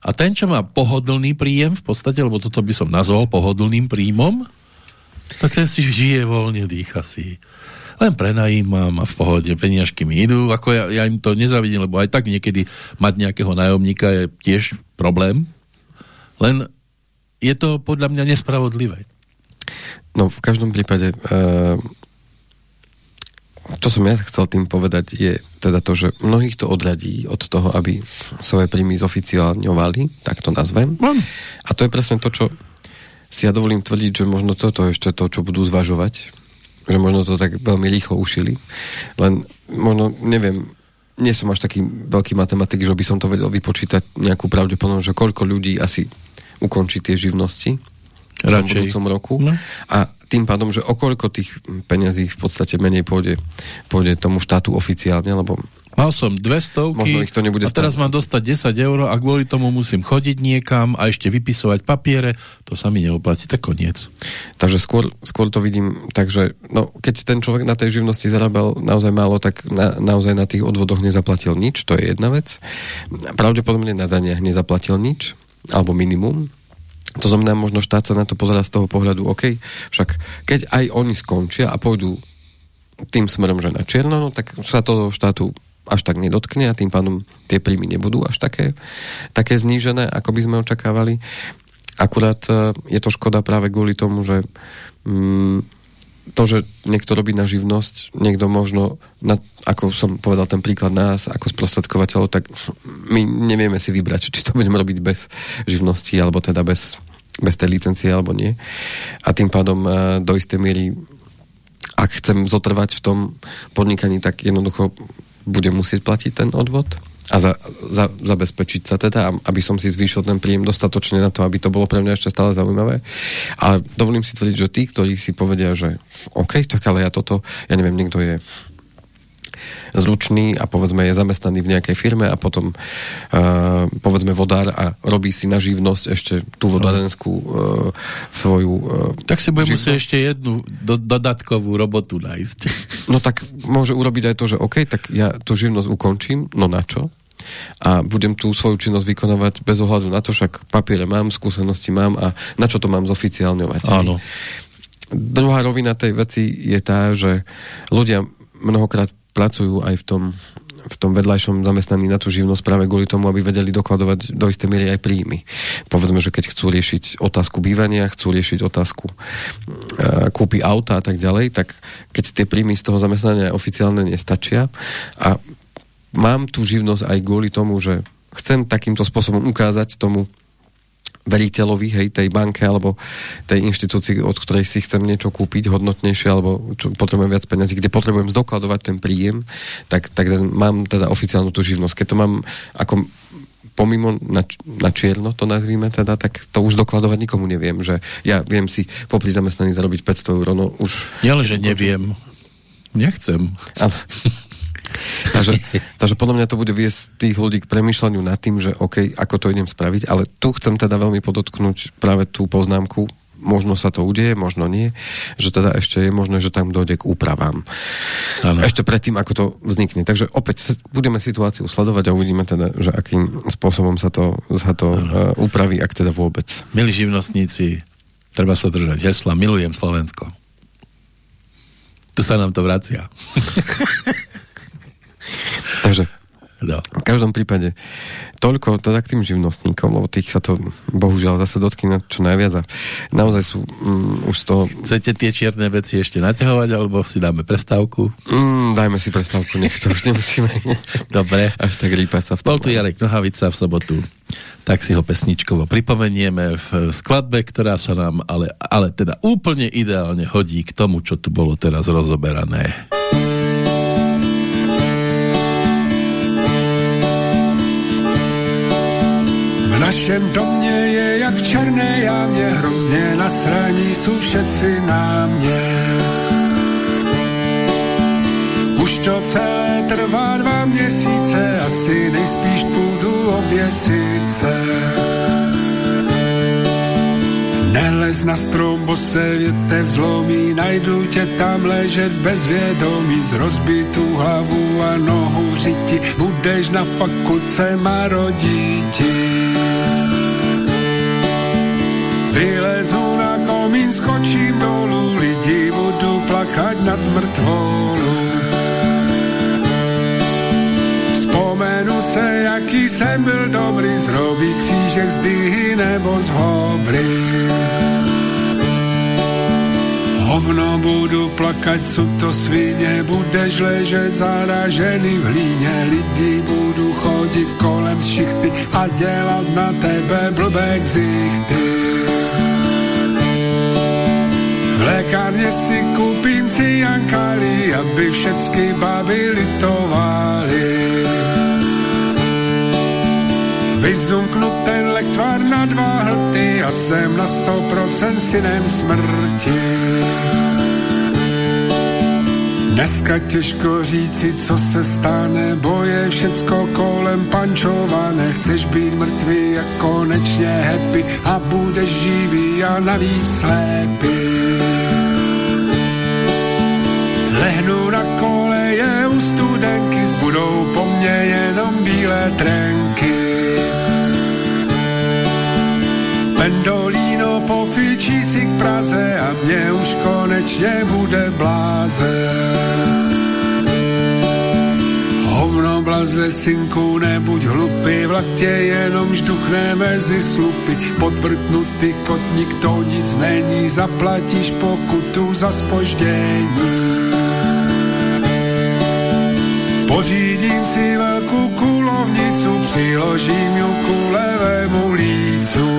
a ten, čo má pohodlný príjem v podstate, lebo toto by som nazval pohodlným príjmom, tak ten si žije voľne, dýcha si. Len prenajímam a v pohode peniažky mi idú, ako ja, ja im to nezavidím, lebo aj tak niekedy mať nejakého nájomníka je tiež problém, len je to podľa mňa nespravodlivé. No v každom prípade uh, čo som ja chcel tým povedať je teda to, že mnohých to odradí od toho, aby svoje príjmy zoficiálňovali, tak to nazvem. Mm. A to je presne to, čo si ja dovolím tvrdiť, že možno toto ešte to, čo budú zvažovať že možno to tak veľmi rýchlo ušili. Len možno, neviem, nie som až taký veľký matematik, že by som to vedel vypočítať nejakú pravdepodobnosť, že koľko ľudí asi ukončí tie živnosti v tom budúcom roku. No. A tým pádom, že okoľko tých peňazí v podstate menej pôjde, pôjde tomu štátu oficiálne, lebo Mal som 200 Možno ich to nebude a teraz stať. mám dostať 10 eur a kvôli tomu musím chodiť niekam a ešte vypisovať papiere, to sa mi neoplatí, tak koniec. Takže skôr, skôr to vidím tak, že no, keď ten človek na tej živnosti zarábal naozaj málo, tak na, naozaj na tých odvodoch nezaplatil nič, to je jedna vec. Pravdepodobne na daniach nezaplatil nič, alebo minimum. To znamená, možno štát sa na to pozera z toho pohľadu, OK, však keď aj oni skončia a pôjdu tým smerom, že na čierno, no tak sa to štátu až tak nedotkne a tým pádom tie príjmy nebudú až také, také znížené, ako by sme očakávali. Akurát e, je to škoda práve kvôli tomu, že mm, to, že niekto robí na živnosť, niekto možno, na, ako som povedal ten príklad nás, ako sprostredkovateľov, tak my nevieme si vybrať, či to budeme robiť bez živnosti, alebo teda bez, bez tej licencie, alebo nie. A tým pádom e, do istej miery ak chcem zotrvať v tom podnikaní, tak jednoducho budem musieť platiť ten odvod a za, za, zabezpečiť sa teda, aby som si zvýšil ten príjem dostatočne na to, aby to bolo pre mňa ešte stále zaujímavé. A dovolím si tvrdiť, že tí, ktorí si povedia, že OK, tak ale ja toto, ja neviem, niekto je zručný a povedzme je zamestnaný v nejakej firme a potom uh, povedzme vodár a robí si na živnosť ešte tú vodárenskú uh, svoju uh, Tak si bude musieť ešte jednu do, dodatkovú robotu nájsť. No tak môže urobiť aj to, že OK, tak ja tú živnosť ukončím, no na čo? A budem tú svoju činnosť vykonovať bez ohľadu na to, však papiere mám, skúsenosti mám a na čo to mám zoficiálňovať. Áno. Druhá rovina tej veci je tá, že ľudia mnohokrát pracujú aj v tom, v tom vedľajšom zamestnaní na tú živnosť práve kvôli tomu, aby vedeli dokladovať do istej miery aj príjmy. Povedzme, že keď chcú riešiť otázku bývania, chcú riešiť otázku e, kúpy auta a tak ďalej, tak keď tie príjmy z toho zamestnania oficiálne nestačia a mám tú živnosť aj kvôli tomu, že chcem takýmto spôsobom ukázať tomu veriteľovi, hej, tej banke alebo tej inštitúcii, od ktorej si chcem niečo kúpiť hodnotnejšie alebo čo, potrebujem viac peniazy, kde potrebujem zdokladovať ten príjem, tak, tak mám teda oficiálnu tú živnosť. Keď to mám ako pomimo na, na čierno, to nazvíme teda, tak to už dokladovať nikomu neviem, že ja viem si popri zamestnaní zarobiť 500 eur, no už... Nielen, že neviem, nechcem. Ale, takže, takže podľa mňa to bude viesť tých ľudí k premýšľaniu nad tým, že OK, ako to idem spraviť, ale tu chcem teda veľmi podotknúť práve tú poznámku, možno sa to udeje, možno nie, že teda ešte je možné, že tam dojde k úpravám. Ano. Ešte predtým, ako to vznikne. Takže opäť budeme situáciu sledovať a uvidíme teda, že akým spôsobom sa to, sa to uh, upraví, ak teda vôbec. Milí živnostníci, treba sa držať hesla Milujem Slovensko. Tu sa nám to vracia. Takže No. V každom prípade toľko teda k tým živnostníkom, lebo tých sa to bohužiaľ zase dotkne čo najviac a naozaj sú um, už to... Chcete tie čierne veci ešte naťahovať, alebo si dáme prestávku? Mm, dajme si prestávku, nech to už nemusíme Dobre. až tak rýpať sa v tom. Bol tu Jarek Nohavica v sobotu tak si ho pesničkovo pripomenieme v skladbe, ktorá sa nám ale, ale teda úplne ideálne hodí k tomu, čo tu bolo teraz rozoberané. Našem domě je jak v černé jámě, hrozně na sraní jsou všetci na mě. Už to celé trvá dva měsíce, asi nejspíš půjdu oběsit se. Nelez na strom, bo se větev zlomí, najdu tě tam ležet v bezvědomí, z rozbitou hlavu a nohu v řiti, budeš na fakulce marodíti. Vylezu na komín, skočím dolů, lidi budu plakat nad mrtvolu. Vzpomenu se, jaký jsem byl dobrý, zrobí křížek z dyhy nebo z hobry. Hovno budu plakat, co to svině, budeš ležet zaražený v hlíně, lidi budu chodit kolem šichty a dělat na tebe blbé ksichty. V lékárně si koupím ciankali, aby všecky baby litovali. Vyzumknu ten lechtvar na dva hlty a jsem na sto procent synem smrti. Dneska těžko říci, co se stane, bo je všecko kolem pančované. Chceš být mrtvý a konečně happy a budeš živý a navíc slepý. Lehnu na koleje u studenky, zbudou po mně jenom bílé trenky. Pendolino pofičí si k Praze a mě už konečně bude bláze. Hovno blaze, synku, nebuď hlupy, vlak tě jenom žduchne mezi slupy. Podvrtnutý kotník, to nic není, zaplatíš pokutu za spoždění. Pořídím si velkou kulovnicu, přiložím ju ku levému lícu.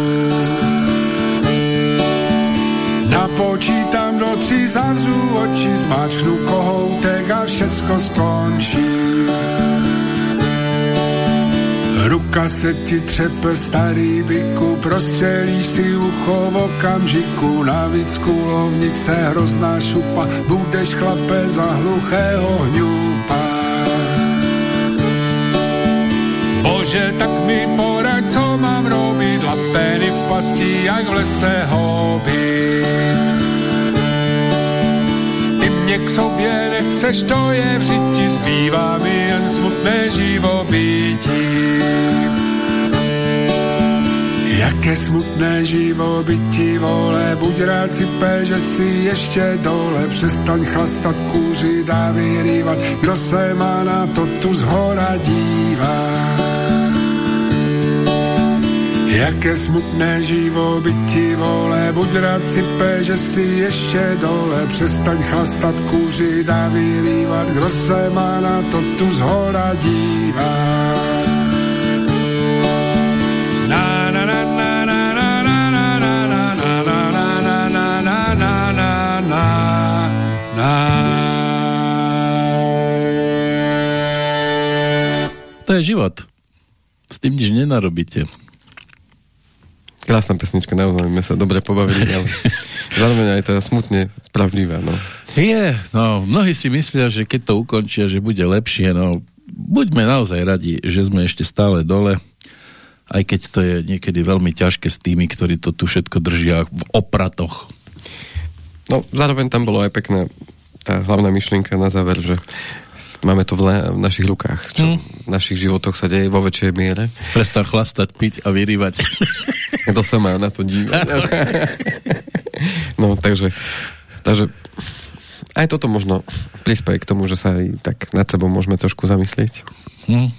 Napočítám do tří, zavřu oči, zmáčknu kohoutek a všecko skončí. Ruka se ti třepe starý byku, prostřelíš si ucho v okamžiku, navíc kulovnice hrozná šupa, budeš chlape za hluchého hňupa. Bože, tak mi poraď, co mám robit, lapeny v pasti, jak v lese hobby. Ty mě k sobě nechceš, to je v řiti, zbývá mi jen smutné živobytí. Jaké smutné živobytí, vole, buď rád si pé, že si ještě dole, přestaň chlastat, kůřit a vyrývat, kdo se má na to tu zhora dívá. Jaké smutné živobytí vole, buď rád sype, že si ještě dole, přestaň chlastat kůřit a vylívat, kdo se má na to tu zhora dívá. To je život. S tým nič nenarobíte. Krásna pesnička, naozaj sme sa dobre pobavili, ale zároveň aj teda smutne pravdivá. No. Je, no, mnohí si myslia, že keď to ukončia, že bude lepšie, no, buďme naozaj radi, že sme ešte stále dole, aj keď to je niekedy veľmi ťažké s tými, ktorí to tu všetko držia v opratoch. no, zároveň tam bolo aj pekná tá hlavná myšlienka na záver, že máme to v, le- v našich rukách, čo Hm. v našich životoch sa deje vo väčšej miere. Prestan chlastať, piť a vyrývať. Kto sa má na to dívať? no, takže, takže aj toto možno prispieje k tomu, že sa aj tak nad sebou môžeme trošku zamyslieť. Hm.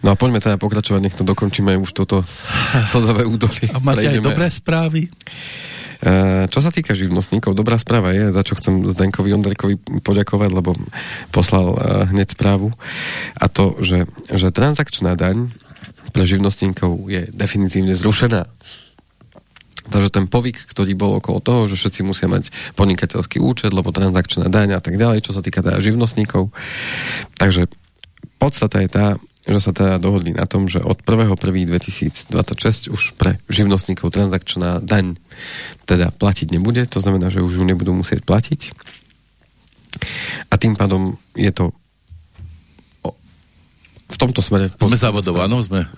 No a poďme teda pokračovať, nech to dokončíme už toto slzové údolie. A máte aj Prejdeme. dobré správy? E, Čo sa týka živnostníkov, dobrá správa je, za čo chcem Zdenkovi Onderkovi poďakovať, lebo poslal e, hneď správu, a to, že, že transakčná daň pre živnostníkov je definitívne zrušená. Takže ten povyk, ktorý bol okolo toho, že všetci musia mať podnikateľský účet, lebo transakčná daň a tak ďalej, čo sa týka teda živnostníkov. Takže podstata je tá, že sa teda dohodli na tom, že od 1.1.2026 už pre živnostníkov transakčná daň teda platiť nebude, to znamená, že už ju nebudú musieť platiť. A tým pádom je to tomto smere... Sme závodov, áno, sme.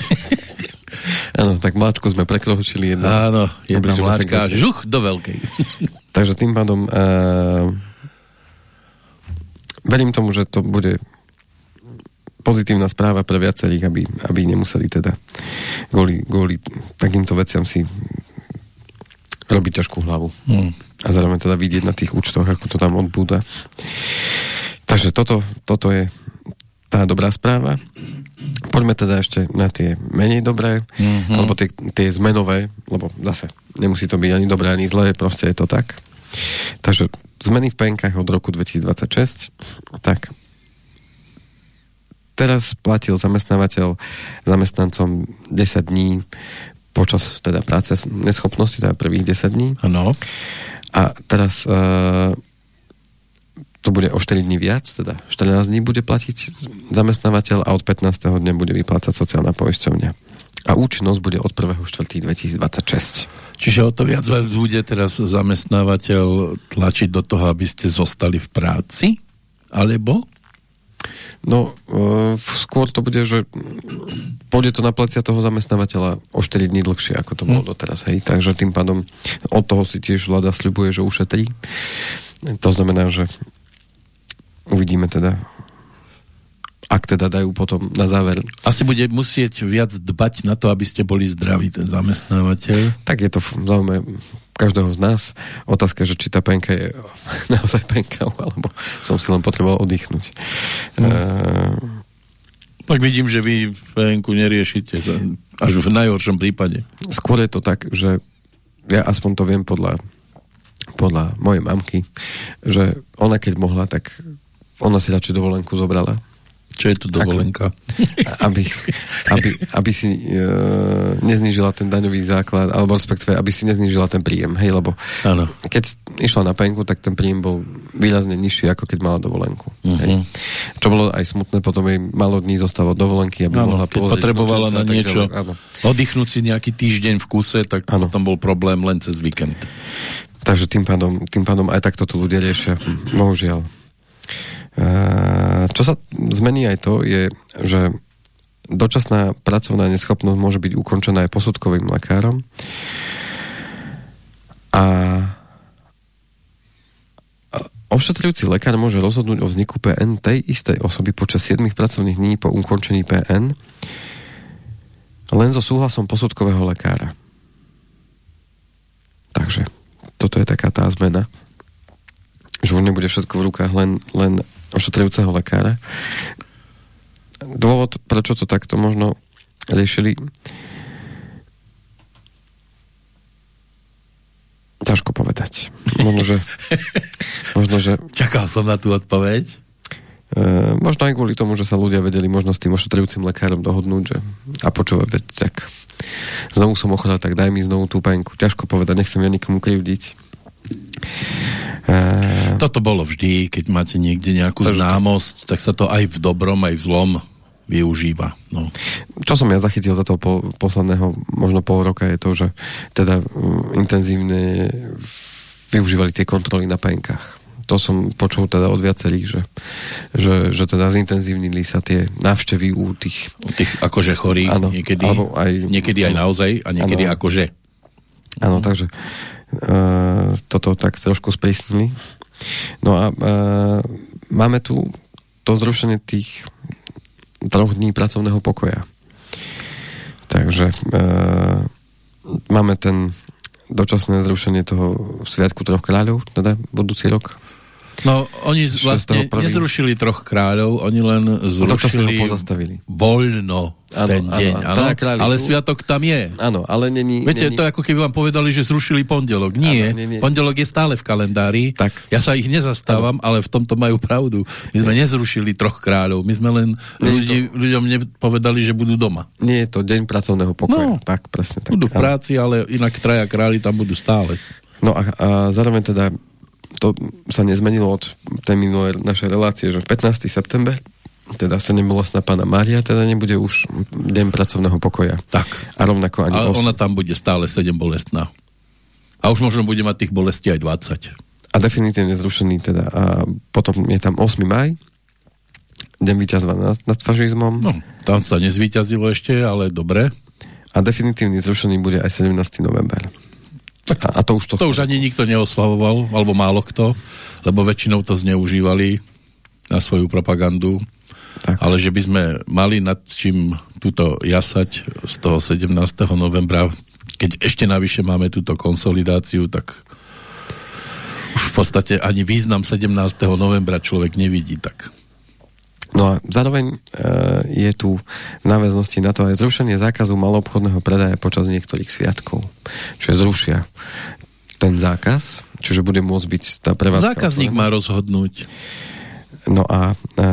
áno, tak mláčku sme prekročili. Jedna, áno, jedna mláčka, žuch do veľkej. Takže tým pádom uh, verím tomu, že to bude pozitívna správa pre viacerých, aby, aby nemuseli teda kvôli, kvôli takýmto veciam si robiť ťažkú hlavu. Mm. A zároveň teda vidieť na tých účtoch, ako to tam odbúda. Takže toto, toto je tá dobrá správa. Poďme teda ešte na tie menej dobré, mm-hmm. alebo tie, tie zmenové, lebo zase nemusí to byť ani dobré, ani zlé, proste je to tak. Takže zmeny v penkách od roku 2026, tak teraz platil zamestnávateľ zamestnancom 10 dní počas teda práce neschopnosti, teda prvých 10 dní. Ano. A teraz uh, to bude o 4 dní viac, teda 14 dní bude platiť zamestnávateľ a od 15. dňa bude vyplácať sociálna poisťovňa. A účinnosť bude od 1.4.2026. Čiže o to viac vás bude teraz zamestnávateľ tlačiť do toho, aby ste zostali v práci? Alebo? No, uh, skôr to bude, že pôjde to na plecia toho zamestnávateľa o 4 dní dlhšie, ako to bolo hm. doteraz. Hej. Takže tým pádom od toho si tiež vláda sľubuje, že ušetrí. To znamená, že Uvidíme teda, ak teda dajú potom na záver. Asi bude musieť viac dbať na to, aby ste boli zdraví, ten zamestnávateľ. Tak je to v záujme každého z nás. Otázka, že či tá penka je naozaj penka, alebo som si len potreboval oddychnúť. Hmm. Uh... Tak vidím, že vy penku neriešite až v najhoršom prípade. Skôr je to tak, že ja aspoň to viem podľa, podľa mojej mamky, že ona keď mohla, tak ona si radšej dovolenku zobrala. Čo je to dovolenka? Ako, aby, aby, aby si e, neznížila ten daňový základ, alebo respektíve, aby si neznížila ten príjem, hej, lebo ano. keď išla na penku, tak ten príjem bol výrazne nižší, ako keď mala dovolenku. Uh-huh. Hej. Čo bolo aj smutné, potom jej malo dní zostávať dovolenky, aby ano, mohla keď potrebovala na niečo, oddychnúť si nejaký týždeň v kuse, tak ano. potom bol problém len cez víkend. Takže tým pádom, tým pádom aj takto tu ľudia riešia. Bohužiaľ. Čo sa zmení aj to, je, že dočasná pracovná neschopnosť môže byť ukončená aj posudkovým lekárom a Ošetrujúci lekár môže rozhodnúť o vzniku PN tej istej osoby počas 7 pracovných dní po ukončení PN len so súhlasom posudkového lekára. Takže toto je taká tá zmena, že už nebude všetko v rukách len, len ošetrujúceho lekára. Dôvod, prečo to takto možno riešili, ťažko povedať. Možno, že... možno, že Čakal som na tú odpoveď. E, možno aj kvôli tomu, že sa ľudia vedeli možno s tým ošetrujúcim lekárom dohodnúť, že a počúvať, veď tak znovu som ochotná, tak daj mi znovu tú penku. Ťažko povedať, nechcem ja nikomu krivdiť. Uh, Toto bolo vždy, keď máte niekde nejakú to známosť, tak sa to aj v dobrom, aj v zlom využíva. No. Čo som ja zachytil za toho po, posledného možno pol roka je to, že teda um, intenzívne využívali tie kontroly na penkách. To som počul teda od viacerých, že, že, že teda zintenzívnili sa tie návštevy u tých... U tých akože chorých, áno, niekedy, aj, niekedy aj naozaj a niekedy áno, akože. Áno, takže uh, toto tak trošku sprísnili. No a uh, máme tu to zrušenie tých troch dní pracovného pokoja. Takže uh, máme ten dočasné zrušenie toho Sviatku troch kráľov, teda budúci rok. No, oni vlastne nezrušili troch kráľov, oni len zrušili voľno v ten ano, deň. Ano, ano, ale sviatok tam je. Áno, ale není... Viete, není... to ako keby vám povedali, že zrušili pondelok. Nie, ano, nie, nie. pondelok je stále v kalendári. Tak. Ja sa ich nezastávam, ano. ale v tomto majú pravdu. My sme nezrušili troch kráľov. My sme len ľudí, to... ľuďom nepovedali, že budú doma. Nie je to deň pracovného pokoja. No, tak, presne tak. Budú v práci, ale inak traja králi tam budú stále. No a, a zároveň teda to sa nezmenilo od tej minulej našej relácie, že 15. september teda sa nebolestná pána Mária, teda nebude už deň pracovného pokoja. Tak. A rovnako ani Ale ona tam bude stále 7 bolestná. A už možno bude mať tých bolestí aj 20. A definitívne zrušený teda. A potom je tam 8. maj, deň víťazstva nad, nad fašizmom. No, tam sa nezvíťazilo ešte, ale dobre. A definitívny zrušený bude aj 17. november. Tak, a, a to už to... To už ani nikto neoslavoval, alebo málo kto, lebo väčšinou to zneužívali na svoju propagandu. Tak. Ale že by sme mali nad čím túto jasať z toho 17. novembra, keď ešte navyše máme túto konsolidáciu, tak už v podstate ani význam 17. novembra človek nevidí tak. No a zároveň e, je tu v náväznosti na to aj zrušenie zákazu maloobchodného predaja počas niektorých sviatkov. Čiže zrušia ten zákaz, čiže bude môcť byť tá prevádzka... Zákazník má rozhodnúť. No a... E...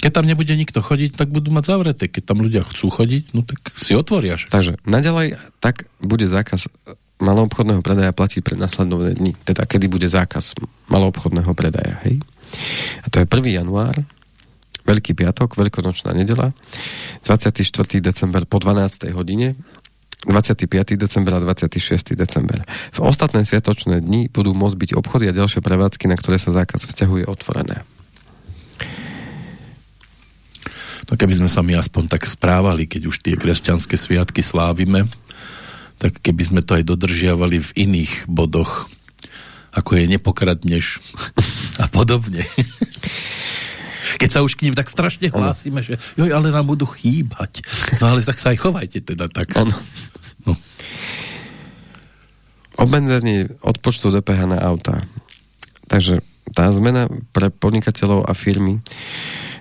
Keď tam nebude nikto chodiť, tak budú mať zavreté. Keď tam ľudia chcú chodiť, no tak si otvoria. Takže naďalej tak bude zákaz maloobchodného predaja platiť pre nasledovné dni. Teda kedy bude zákaz maloobchodného predaja. Hej? A to je 1. január, Veľký piatok, Veľkonočná nedela, 24. december po 12. hodine, 25. december a 26. december. V ostatné sviatočné dni budú môcť byť obchody a ďalšie prevádzky, na ktoré sa zákaz vzťahuje otvorené. No keby sme sa my aspoň tak správali, keď už tie kresťanské sviatky slávime, tak keby sme to aj dodržiavali v iných bodoch, ako je nepokradneš a podobne. Keď sa už k ním tak strašne hlásime, že joj, ale nám budú chýbať. No ale tak sa aj chovajte teda tak. Ano. No. Obmedzenie odpočtu DPH na auta. Takže tá zmena pre podnikateľov a firmy,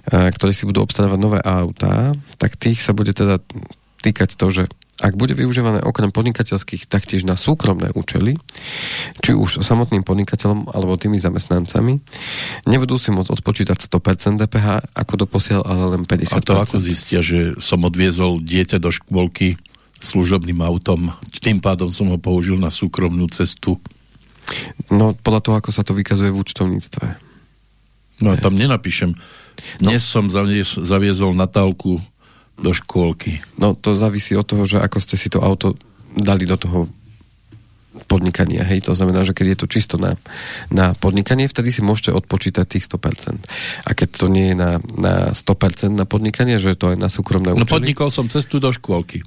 ktorí si budú obstarávať nové autá, tak tých sa bude teda týkať to, že ak bude využívané okrem podnikateľských taktiež na súkromné účely, či už samotným podnikateľom alebo tými zamestnancami, nebudú si môcť odpočítať 100% DPH ako doposiaľ, ale len 50%. A to ako zistia, že som odviezol dieťa do škôlky služobným autom, tým pádom som ho použil na súkromnú cestu? No, podľa toho, ako sa to vykazuje v účtovníctve. No a tam nenapíšem. No. Dnes som zaviezol Natálku do škôlky? No to závisí od toho, že ako ste si to auto dali do toho podnikania, hej, to znamená, že keď je to čisto na, na podnikanie, vtedy si môžete odpočítať tých 100%. A keď to nie je na, na 100% na podnikanie, že to je na súkromné účely... No podnikol som cestu do škôlky.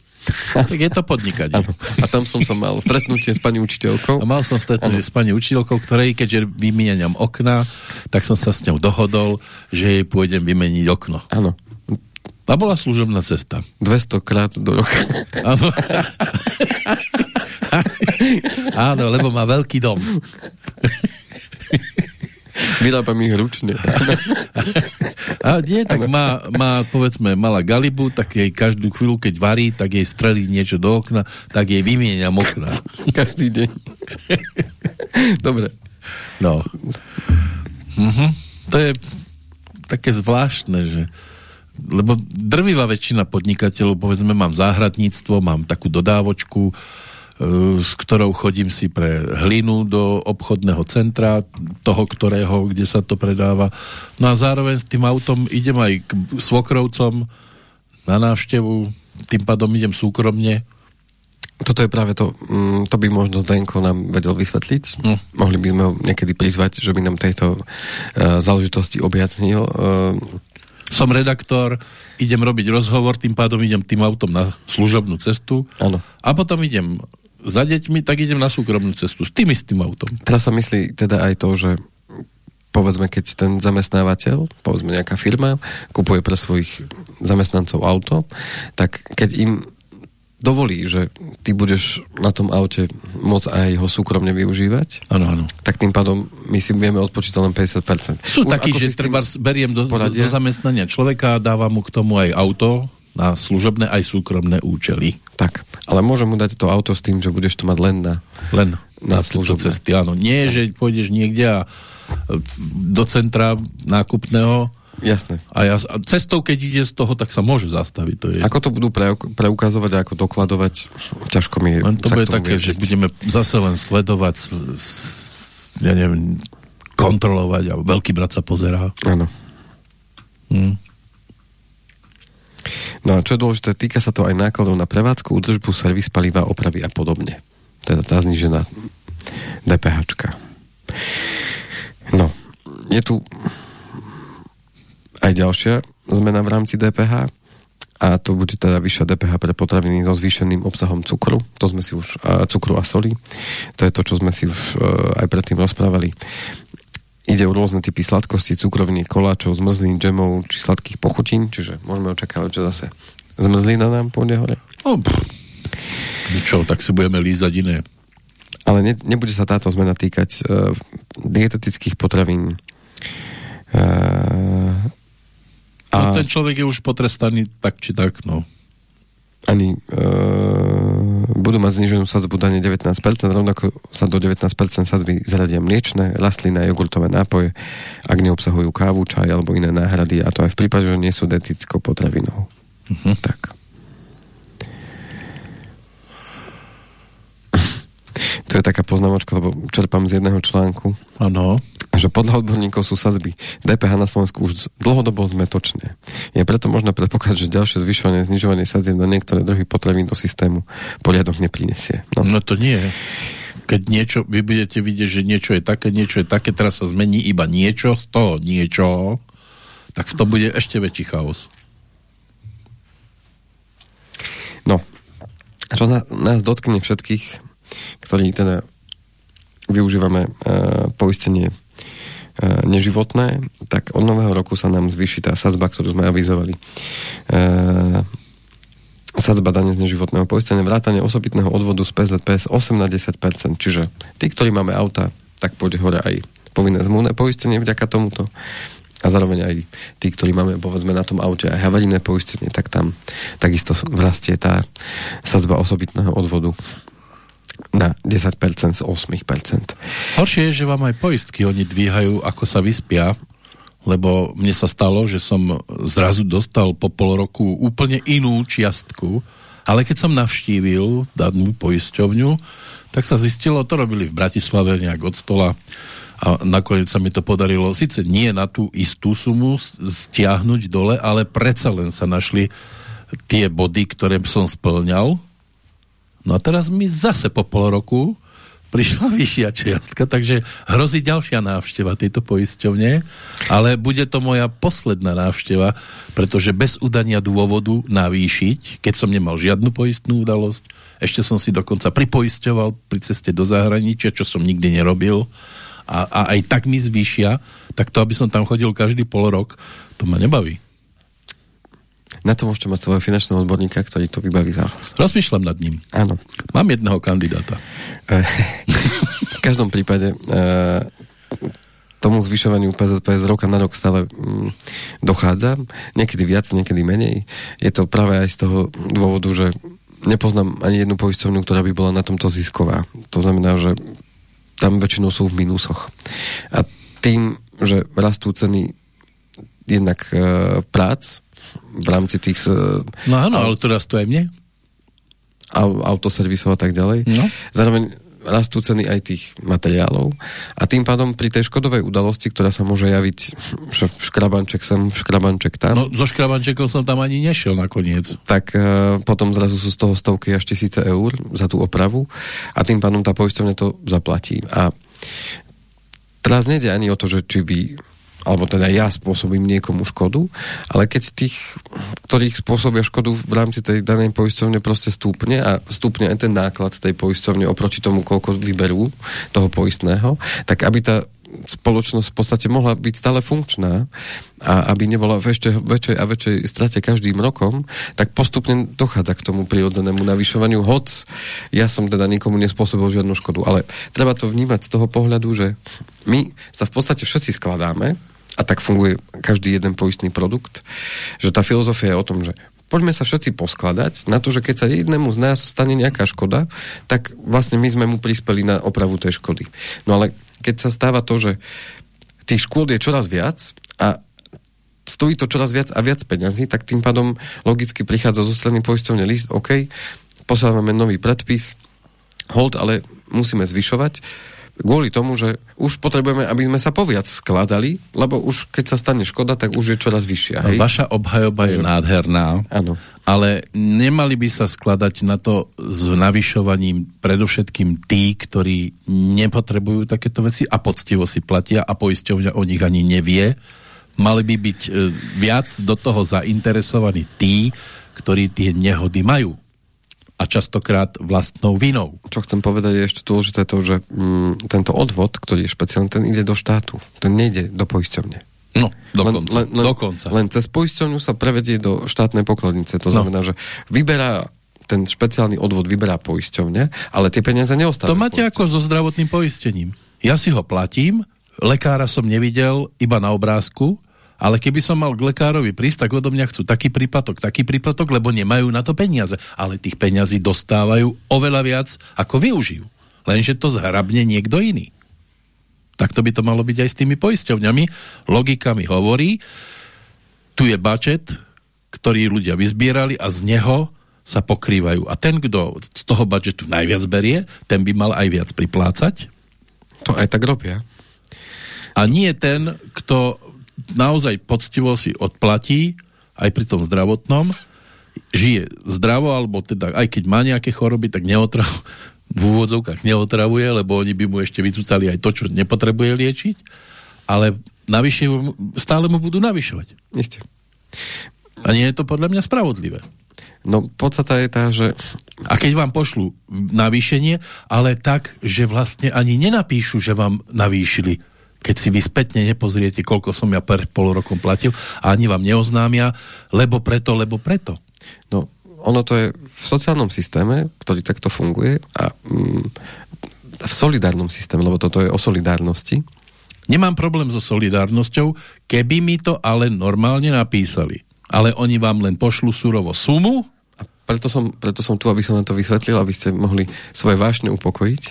tak je to podnikanie. Ano. A tam som sa mal stretnutie s pani učiteľkou. A mal som stretnutie ano. s pani učiteľkou, ktorej, keďže vymieniam okna, tak som sa s ňou dohodol, že jej pôjdem vymeniť okno. Áno. A bola služobná cesta. 200 krát do roka. Áno. Áno, lebo má veľký dom. Vyrábam ich ručne. A nie, tak má, má, povedzme, mala galibu, tak jej každú chvíľu, keď varí, tak jej strelí niečo do okna, tak jej vymieniam okna. Každý deň. Dobre. No. Mhm. To je také zvláštne, že lebo drvivá väčšina podnikateľov, povedzme, mám záhradníctvo, mám takú dodávočku, e, s ktorou chodím si pre hlinu do obchodného centra, toho, ktorého, kde sa to predáva. No a zároveň s tým autom idem aj k svokrovcom na návštevu, tým pádom idem súkromne. Toto je práve to, mm, to by možno Zdenko nám vedel vysvetliť. Mm. Mohli by sme ho niekedy prizvať, že by nám tejto uh, záležitosti objasnil. Uh, som redaktor, idem robiť rozhovor, tým pádom idem tým autom na služobnú cestu ano. a potom idem za deťmi, tak idem na súkromnú cestu s tým istým autom. Teraz sa myslí teda aj to, že povedzme, keď ten zamestnávateľ, povedzme nejaká firma, kupuje pre svojich zamestnancov auto, tak keď im dovolí, že ty budeš na tom aute môcť aj ho súkromne využívať, ano, ano. tak tým pádom my si vieme odpočítať len 50%. Sú Už takí, že treba beriem do, do zamestnania človeka a dávam mu k tomu aj auto na služobné aj súkromné účely. Tak, ale môžem mu dať to auto s tým, že budeš to mať len na, len na, na služobné. cesty. Áno, nie, že pôjdeš niekde a do centra nákupného Jasné. A, ja, a cestou, keď ide z toho, tak sa môže zastaviť. To je... Ako to budú pre, preukazovať a ako dokladovať, ťažko mi Len to bude také, viežiť. že budeme zase len sledovať, s, s, ja neviem, kontrolovať a veľký brat sa pozerá. Áno. Hm. No a čo je dôležité, týka sa to aj nákladov na prevádzku, údržbu, servis, paliva, opravy a podobne. Teda tá znižená DPH. No, je tu aj ďalšia zmena v rámci DPH a to bude teda vyššia DPH pre potraviny so zvýšeným obsahom cukru, to sme si už, a cukru a soli, to je to, čo sme si už uh, aj predtým rozprávali. Ide o rôzne typy sladkosti, cukrovní koláčov, zmrzlín, džemov či sladkých pochutín, čiže môžeme očakávať, že zase zmrzlina nám pôjde hore. No, čo, tak si budeme lízať iné. Ale ne, nebude sa táto zmena týkať uh, dietetických potravín, uh, a no, ten človek je už potrestaný tak či tak, no. Ani e, budú mať zniženú sadzbu dane 19%, rovnako sa do 19% sadzby zaradia mliečne, rastlina, jogurtové nápoje, ak neobsahujú kávu, čaj alebo iné náhrady, a to aj v prípade, že nie sú detickou potravinou. Uh-huh. Tak. to je taká poznámočka, lebo čerpám z jedného článku. Áno že podľa odborníkov sú sadzby DPH na Slovensku už dlhodobo zmetočné. Je preto možné predpokladať, že ďalšie zvyšovanie, znižovanie sadzieb na niektoré druhy potravín do systému poriadok neprinesie. No. no to nie. Keď niečo, vy budete vidieť, že niečo je také, niečo je také, teraz sa zmení iba niečo z toho niečo, tak v tom bude ešte väčší chaos. No, čo nás dotkne všetkých, ktorí teda využívame uh, poistenie E, neživotné, tak od nového roku sa nám zvýši tá sadzba, ktorú sme avizovali. E, sadzba dane z neživotného poistenia, vrátanie osobitného odvodu z PZP z 8 na 10%. Čiže tí, ktorí máme auta, tak pôjde hore aj povinné zmluvné poistenie vďaka tomuto a zároveň aj tí, ktorí máme povedzme na tom aute aj havarijné poistenie, tak tam takisto vrastie tá sadzba osobitného odvodu na 10% z 8%. Horšie je, že vám aj poistky oni dvíhajú, ako sa vyspia, lebo mne sa stalo, že som zrazu dostal po pol roku úplne inú čiastku, ale keď som navštívil danú poisťovňu, tak sa zistilo, to robili v Bratislave nejak od stola a nakoniec sa mi to podarilo, síce nie na tú istú sumu stiahnuť dole, ale predsa len sa našli tie body, ktoré som splňal No a teraz mi zase po pol roku prišla vyššia čiastka, takže hrozí ďalšia návšteva tejto poisťovne, ale bude to moja posledná návšteva, pretože bez udania dôvodu navýšiť, keď som nemal žiadnu poistnú udalosť, ešte som si dokonca pripoisťoval pri ceste do zahraničia, čo som nikdy nerobil, a, a aj tak mi zvýšia, tak to, aby som tam chodil každý pol rok, to ma nebaví. Na to môžete mať svojho finančného odborníka, ktorý to vybaví za vás. Rozmýšľam nad ním. Áno. Mám jedného kandidáta. v každom prípade uh, tomu zvyšovaniu PZP z roka na rok stále um, dochádza. Niekedy viac, niekedy menej. Je to práve aj z toho dôvodu, že nepoznám ani jednu poistovňu, ktorá by bola na tomto zisková. To znamená, že tam väčšinou sú v minusoch. A tým, že rastú ceny jednak uh, prác, v rámci tých... No áno, ale to rastú aj mne. Autoservisov a tak ďalej. No. Zároveň rastú ceny aj tých materiálov a tým pádom pri tej škodovej udalosti, ktorá sa môže javiť škrabanček sem, škrabanček tam. No so škrabančekom som tam ani nešiel nakoniec. Tak uh, potom zrazu sú z toho stovky až tisíce eur za tú opravu a tým pádom tá poisťovňa to zaplatí. A teraz nejde ani o to, že či vy alebo teda ja spôsobím niekomu škodu, ale keď tých, ktorých spôsobia škodu v rámci tej danej poisťovne proste stúpne a stúpne aj ten náklad tej poisťovne oproti tomu, koľko vyberú toho poistného, tak aby tá spoločnosť v podstate mohla byť stále funkčná a aby nebola v ešte väčšej a väčšej strate každým rokom, tak postupne dochádza k tomu prirodzenému navyšovaniu. Hoc ja som teda nikomu nespôsobil žiadnu škodu, ale treba to vnímať z toho pohľadu, že my sa v podstate všetci skladáme a tak funguje každý jeden poistný produkt, že tá filozofia je o tom, že poďme sa všetci poskladať na to, že keď sa jednému z nás stane nejaká škoda, tak vlastne my sme mu prispeli na opravu tej škody. No ale keď sa stáva to, že tých škôd je čoraz viac a stojí to čoraz viac a viac peňazí, tak tým pádom logicky prichádza zo strany poisťovne list, OK, posávame nový predpis, hold, ale musíme zvyšovať kvôli tomu, že už potrebujeme, aby sme sa poviac skladali, lebo už keď sa stane škoda, tak už je čoraz vyššia. Hej? Vaša obhajoba je nádherná, Áno. ale nemali by sa skladať na to s navyšovaním predovšetkým tí, ktorí nepotrebujú takéto veci a poctivo si platia a poisťovňa o nich ani nevie, Mali by byť e, viac do toho zainteresovaní tí, ktorí tie nehody majú a častokrát vlastnou vinou. Čo chcem povedať je ešte dôležité to, že mm, tento odvod, ktorý je špeciálny, ten ide do štátu. Ten nejde do poisťovne. No, dokonca. Len, len, dokonca. len cez poisťovňu sa prevedie do štátnej pokladnice. To no. znamená, že vyberá ten špeciálny odvod vyberá poisťovne, ale tie peniaze neostávajú. To máte ako so zdravotným poistením. Ja si ho platím, lekára som nevidel iba na obrázku, ale keby som mal k lekárovi prísť, tak odo mňa chcú taký príplatok, taký príplatok, lebo nemajú na to peniaze. Ale tých peňazí dostávajú oveľa viac, ako využijú. Lenže to zhrabne niekto iný. Tak to by to malo byť aj s tými poisťovňami. Logika mi hovorí, tu je budget, ktorý ľudia vyzbierali a z neho sa pokrývajú. A ten, kto z toho budžetu najviac berie, ten by mal aj viac priplácať. To aj tak robia. A nie ten, kto naozaj poctivo si odplatí, aj pri tom zdravotnom, žije zdravo, alebo teda aj keď má nejaké choroby, tak neotravuje, v úvodzovkách neotravuje, lebo oni by mu ešte vycúcali aj to, čo nepotrebuje liečiť, ale navyše, stále mu budú navyšovať. Isté. A nie je to podľa mňa spravodlivé. No, podstata je tá, že... A keď vám pošlu navýšenie, ale tak, že vlastne ani nenapíšu, že vám navýšili keď si vy spätne nepozriete, koľko som ja per pol rokom platil a ani vám neoznámia, lebo preto, lebo preto. No, ono to je v sociálnom systéme, ktorý takto funguje a mm, v solidárnom systéme, lebo toto je o solidárnosti. Nemám problém so solidárnosťou, keby mi to ale normálne napísali. Ale oni vám len pošlu surovo sumu preto som, preto som tu, aby som vám to vysvetlil, aby ste mohli svoje vášne upokojiť.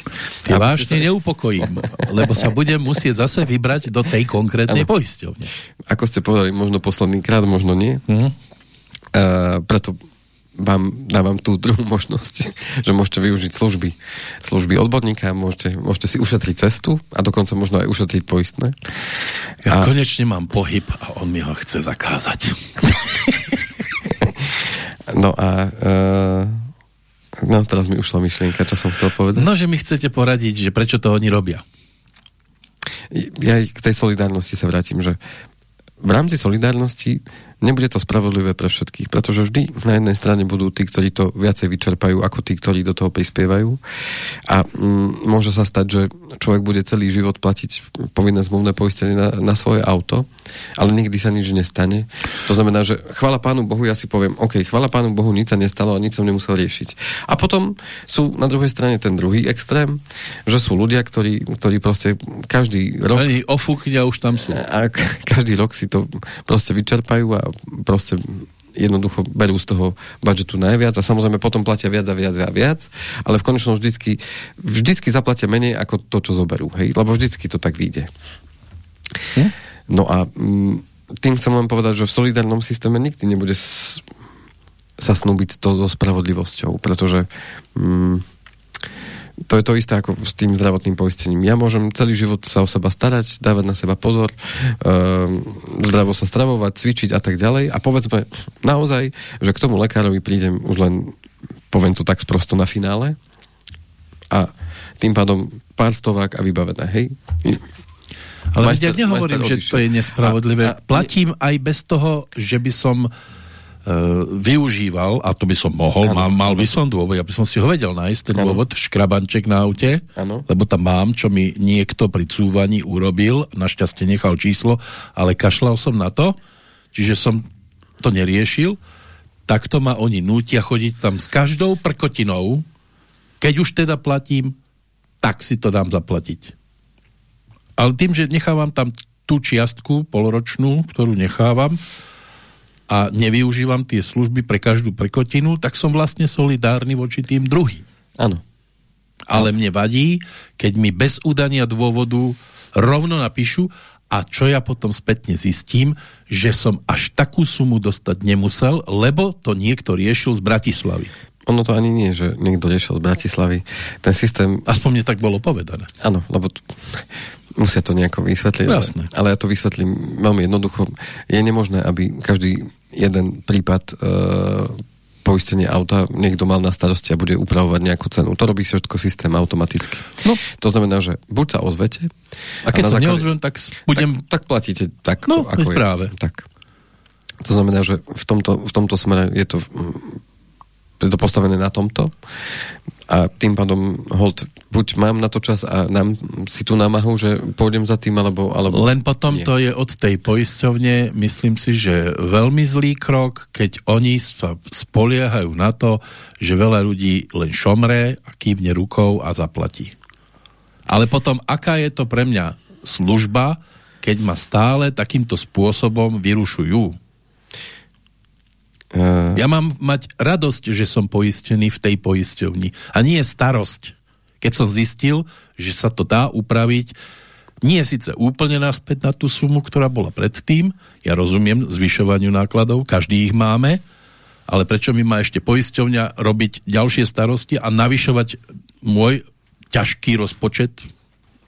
Tie vášne sa... neupokojím, lebo sa budem musieť zase vybrať do tej konkrétnej ano. poisťovne. Ako ste povedali, možno posledný krát, možno nie. Uh, preto vám dávam tú druhú možnosť, že môžete využiť služby, služby odborníka, môžete, môžete si ušetriť cestu a dokonca možno aj ušetriť poistné. Ja a... konečne mám pohyb a on mi ho chce zakázať. No a uh, no teraz mi ušla myšlienka, čo som chcel povedať. No, že mi chcete poradiť, že prečo to oni robia. Ja k tej solidárnosti sa vrátim, že v rámci solidárnosti nebude to spravodlivé pre všetkých, pretože vždy na jednej strane budú tí, ktorí to viacej vyčerpajú, ako tí, ktorí do toho prispievajú. A mm, môže sa stať, že človek bude celý život platiť povinné zmluvné poistenie na, na svoje auto, ale nikdy sa nič nestane. To znamená, že chvala pánu Bohu, ja si poviem, OK, chvala pánu Bohu, nič sa nestalo a nič som nemusel riešiť. A potom sú na druhej strane ten druhý extrém, že sú ľudia, ktorí, ktorí proste každý rok... Ani ofúkne už tam sú. A každý rok si to proste vyčerpajú a proste jednoducho berú z toho budžetu najviac a samozrejme potom platia viac a viac a viac, ale v konečnom vždycky, vždycky zaplatia menej ako to, čo zoberú, hej? lebo vždycky to tak vyjde. Hm? No a mm, tým chcem len povedať, že v solidárnom systéme nikdy nebude s, sa snúbiť to so spravodlivosťou, pretože mm, to je to isté ako s tým zdravotným poistením. Ja môžem celý život sa o seba starať, dávať na seba pozor, e, zdravo sa stravovať, cvičiť a tak ďalej. A povedzme naozaj, že k tomu lekárovi prídem už len, poviem to tak sprosto na finále a tým pádom pár stovák a vybavené, hej? Ale majster, ja nehovorím, že to je nespravodlivé. A, a, Platím aj bez toho, že by som využíval, a to by som mohol, ano, mal, mal by som dôvod, ja by som si ho vedel nájsť, ten ano. dôvod, škrabanček na aute, ano. lebo tam mám, čo mi niekto pri cúvaní urobil, našťastie nechal číslo, ale kašľal som na to, čiže som to neriešil, takto ma oni nútia chodiť tam s každou prkotinou, keď už teda platím, tak si to dám zaplatiť. Ale tým, že nechávam tam tú čiastku poloročnú, ktorú nechávam, a nevyužívam tie služby pre každú prekotinu, tak som vlastne solidárny voči tým druhým. Áno. Ale mne vadí, keď mi bez udania dôvodu rovno napíšu a čo ja potom spätne zistím, že som až takú sumu dostať nemusel, lebo to niekto riešil z Bratislavy. Ono to ani nie, že niekto riešil z Bratislavy. Ten systém... Aspoň mne tak bolo povedané. Áno, lebo musia to nejako vysvetliť. Ale, ale ja to vysvetlím veľmi jednoducho. Je nemožné, aby každý jeden prípad e, poistenie auta niekto mal na starosti a bude upravovať nejakú cenu. To robí všetko systém automaticky. No. To znamená, že buď sa ozvete... A keď a sa základe... neozvem, tak budem... Tak, tak platíte tak, no, ako je. práve. Tak. To znamená, že v tomto, v tomto smere je to je to postavené na tomto a tým pádom hold, buď mám na to čas a nám si tu námahu, že pôjdem za tým, alebo... alebo Len potom nie. to je od tej poisťovne, myslím si, že veľmi zlý krok, keď oni sa spoliehajú na to, že veľa ľudí len šomre a kývne rukou a zaplatí. Ale potom, aká je to pre mňa služba, keď ma stále takýmto spôsobom vyrušujú? Uh... Ja mám mať radosť, že som poistený v tej poisťovni a nie starosť. Keď som zistil, že sa to dá upraviť nie síce úplne naspäť na tú sumu, ktorá bola predtým, ja rozumiem zvyšovaniu nákladov, každý ich máme, ale prečo mi má ešte poisťovňa robiť ďalšie starosti a navyšovať môj ťažký rozpočet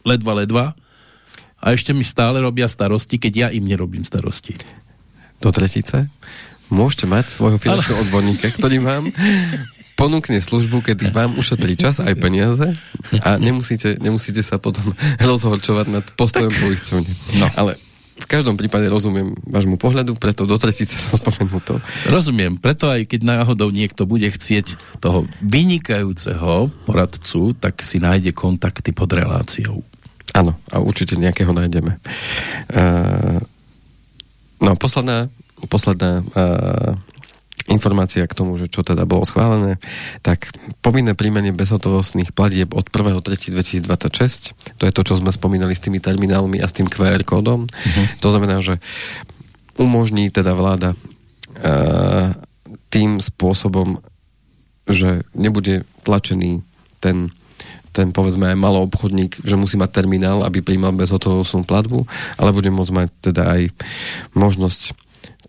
ledva, ledva a ešte mi stále robia starosti, keď ja im nerobím starosti. Do tretice? Môžete mať svojho finančného odborníka, ktorý vám ponúkne službu, kedy vám ušetrí čas aj peniaze a nemusíte, nemusíte sa potom rozhorčovať nad postojom poisťovne. No. Ale v každom prípade rozumiem vášmu pohľadu, preto do tretice sa spomenul to. Rozumiem, preto aj keď náhodou niekto bude chcieť toho vynikajúceho poradcu, tak si nájde kontakty pod reláciou. Áno, a určite nejakého nájdeme. Uh, no, posledná posledná uh, informácia k tomu, že čo teda bolo schválené, tak povinné príjmanie bezhotovostných platieb od 1.3.2026, to je to, čo sme spomínali s tými terminálmi a s tým QR kódom, uh-huh. to znamená, že umožní teda vláda uh, tým spôsobom, že nebude tlačený ten ten povedzme aj malý obchodník, že musí mať terminál, aby príjmal bezhotovostnú platbu, ale bude môcť mať teda aj možnosť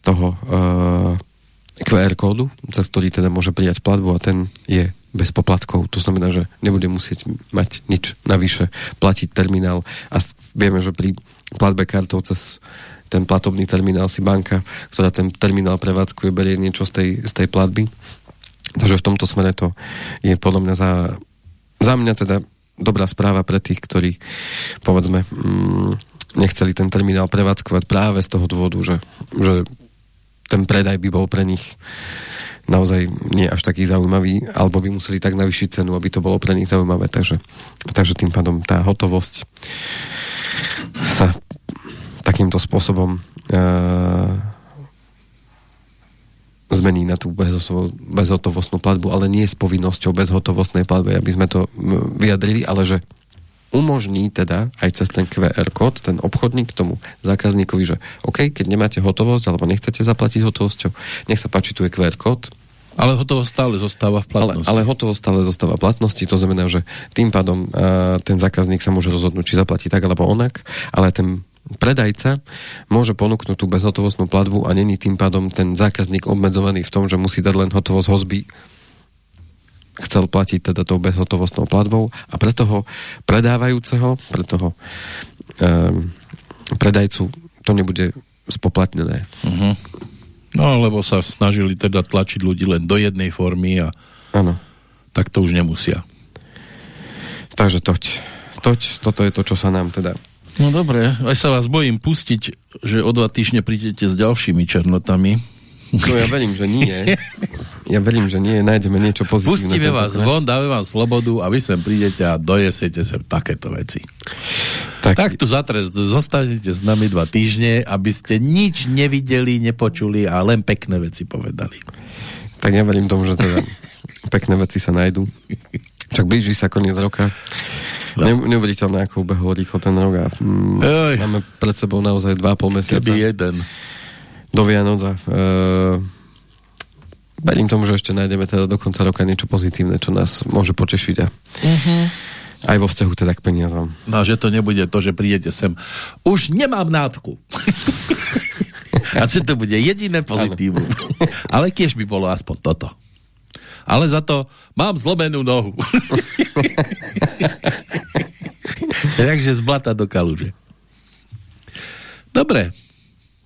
toho eh, QR kódu, cez ktorý teda môže prijať platbu a ten je bez poplatkov. To znamená, že nebude musieť mať nič navyše, platiť terminál a vieme, že pri platbe kartou cez ten platobný terminál si banka, ktorá ten terminál prevádzkuje, berie niečo z tej, z tej platby. Takže v tomto smere to je podľa mňa za, za mňa teda dobrá správa pre tých, ktorí povedzme mm, nechceli ten terminál prevádzkovať práve z toho dôvodu, že, že ten predaj by bol pre nich naozaj nie až taký zaujímavý, alebo by museli tak navýšiť cenu, aby to bolo pre nich zaujímavé. Takže, takže tým pádom tá hotovosť sa takýmto spôsobom uh, zmení na tú bezhotovostnú platbu, ale nie s povinnosťou bezhotovostnej platby, aby sme to vyjadrili, ale že umožní teda aj cez ten QR kód ten obchodník tomu zákazníkovi, že OK, keď nemáte hotovosť alebo nechcete zaplatiť hotovosťou, nech sa páči, tu je QR kód, ale hotovosť stále zostáva v platnosti. Ale, ale hotovosť stále zostáva v platnosti, to znamená, že tým pádom uh, ten zákazník sa môže rozhodnúť, či zaplatí tak alebo onak, ale ten predajca môže ponúknuť tú bezhotovostnú platbu a není tým pádom ten zákazník obmedzovaný v tom, že musí dať len hotovosť hozby chcel platiť teda tou bezhotovostnou platbou a pre toho predávajúceho, pre toho um, predajcu to nebude spoplatnené. Uh-huh. No, lebo sa snažili teda tlačiť ľudí len do jednej formy a ano. tak to už nemusia. Takže toť. Toť, toto je to, čo sa nám teda No dobre, aj sa vás bojím pustiť, že o dva týždne prídete s ďalšími černotami No ja verím, že nie. Ja verím, že nie. Nájdeme niečo pozitívne. Pustíme vás von, dáme vám slobodu a vy sem prídete a dojesete sem takéto veci. Tak, tak tu zatrest, zostanete s nami dva týždne, aby ste nič nevideli, nepočuli a len pekné veci povedali. Tak ja verím tomu, že teda pekné veci sa nájdú. Čak blíži sa koniec roka. No. Ne, neuveriteľné, ako ubehol rýchlo ten rok a mm, máme pred sebou naozaj 2,5 mesiaca. Keby jeden do Vianoc a e, verím tomu, že ešte nájdeme teda do konca roka niečo pozitívne, čo nás môže potešiť a uh-huh. aj vo vzťahu teda k peniazom. No, že to nebude to, že prídete sem. Už nemám nádku. a že to bude jediné pozitívum. Ale tiež by bolo aspoň toto. Ale za to mám zlomenú nohu. Takže z blata do kaluže. Dobre,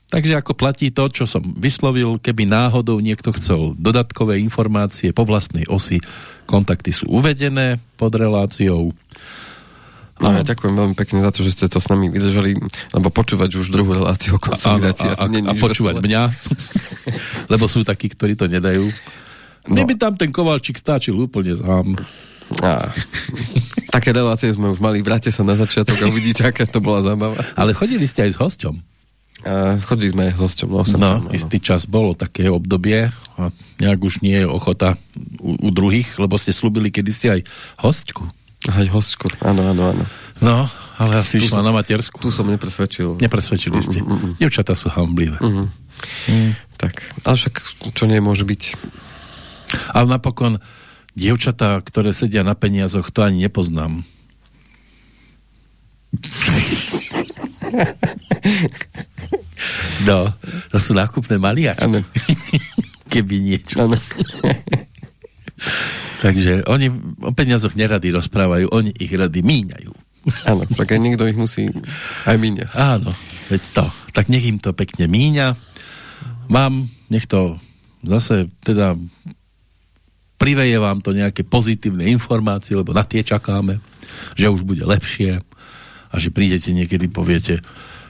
Takže ako platí to, čo som vyslovil, keby náhodou niekto chcel dodatkové informácie po vlastnej osi, kontakty sú uvedené pod reláciou. No, ja ďakujem veľmi pekne za to, že ste to s nami vydržali, lebo počúvať už druhú reláciu o konsolidácii. A, a, a, a počúvať mňa, lebo sú takí, ktorí to nedajú. No. Mne by tam ten Kovalčík stáčil úplne sám. A, také relácie sme už mali, vráte sa na začiatok a uvidíte, aká to bola zábava. Ale chodili ste aj s hosťom. A chodili sme s hosťom. No, no tam, istý čas bolo také obdobie a nejak už nie je ochota u, u druhých, lebo ste slúbili kedysi aj hostku. Aj hostku, áno, áno, áno. No, ale asi išla na matersku. Tu som nepresvedčil. Nepresvedčili ste. Mm, mm, mm. Devčatá sú hamblivé. Mm, mm. Tak, ale však čo nie môže byť. Ale napokon dievčatá, ktoré sedia na peniazoch, to ani nepoznám. No, to sú nákupné maliačky. Ano. Keby niečo. Ano. Takže oni o peniazoch nerady rozprávajú, oni ich rady míňajú. Áno, tak aj niekto ich musí aj míňať. Áno, veď to. Tak nech im to pekne míňa. Mám, nech to zase teda priveje vám to nejaké pozitívne informácie, lebo na tie čakáme, že už bude lepšie a že prídete niekedy, poviete,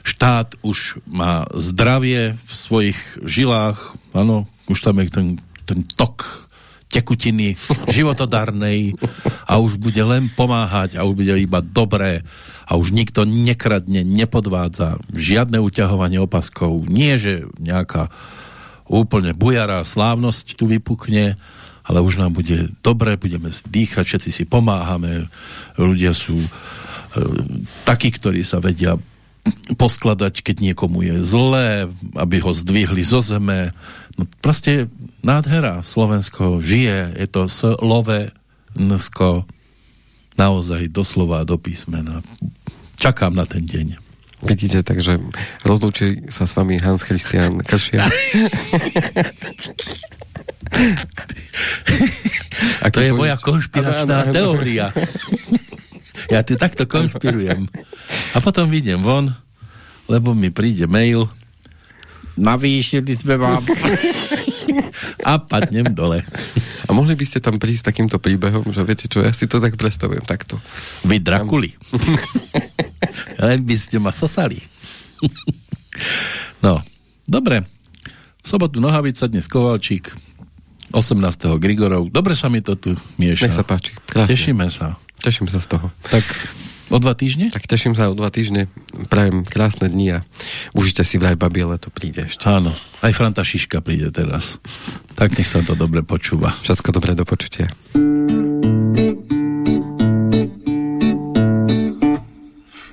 štát už má zdravie v svojich žilách, áno, už tam je ten, ten tok tekutiny životodarnej a už bude len pomáhať a už bude iba dobré a už nikto nekradne, nepodvádza, žiadne uťahovanie opaskov, nie že nejaká úplne bujará slávnosť tu vypukne, ale už nám bude dobre, budeme dýchať, všetci si pomáhame, ľudia sú e, takí, ktorí sa vedia poskladať, keď niekomu je zlé, aby ho zdvihli zo zeme. No, proste nádhera. Slovensko žije, je to Slovensko naozaj doslova do písmena. Čakám na ten deň. Vidíte, takže rozlúči sa s vami Hans Christian Kršia. To je moja konšpiračná teória. ja tu takto konšpirujem. A potom vidím von, lebo mi príde mail. Navýšili sme vám. a padnem dole. A mohli by ste tam prísť s takýmto príbehom, že viete čo, ja si to tak predstavujem takto. Vy Drakuli. Len by ste ma sosali. no, dobre. V sobotu Nohavica, dnes Kovalčík, 18. Grigorov. Dobre sa mi to tu mieša. Nech sa páči. Krásne. Tešíme sa. Teším sa z toho. Tak o dva týždne? Tak teším sa o dva týždne. Prajem krásne dni a užite si vraj babie, to príde ešte. Áno. Aj Franta Šiška príde teraz. Tak nech sa to dobre počúva. Všetko dobre do počutia.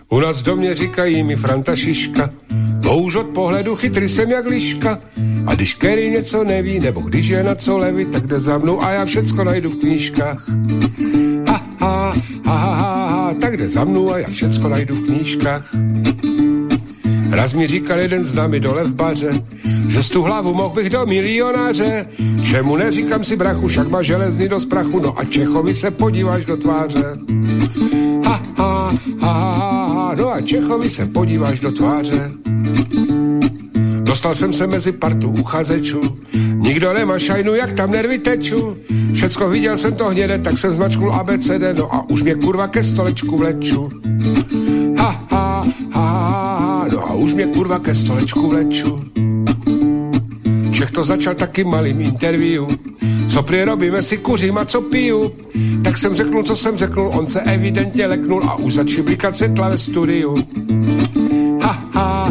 U nás v domě říkají mi Franta Šiška, to už od pohledu chytrý jsem jak liška. A když Kerry něco neví, nebo když je na co levy, tak jde za mnou a já všecko najdu v knížkách. Ha, ha, ha, ha, ha, tak jde za mnou a já všecko najdu v knížkách. Raz mi říkal jeden z námi dole v baře, že z tu hlavu mohl bych do milionáře. Čemu neříkám si brachu, však má železný do sprachu, no a Čechovi se podíváš do tváře. Ha, ha, ha, ha, ha, no a Čechovi se podíváš do tváře. Dostal jsem se mezi partu uchazečů, nikdo nemá šajnu, jak tam nervy teču. Všecko viděl jsem to hněde, tak jsem zmačknul ABCD, no a už mě kurva ke stolečku vleču. Ha, ha, ha, ha, no a už mě kurva ke stolečku vleču. Čech to začal taky malým interview. Co prý robíme si kuřím a co piju? Tak jsem řeknul, co jsem řeknul, on se evidentně leknul a už začal blikat světla ve studiu. Ha, ha,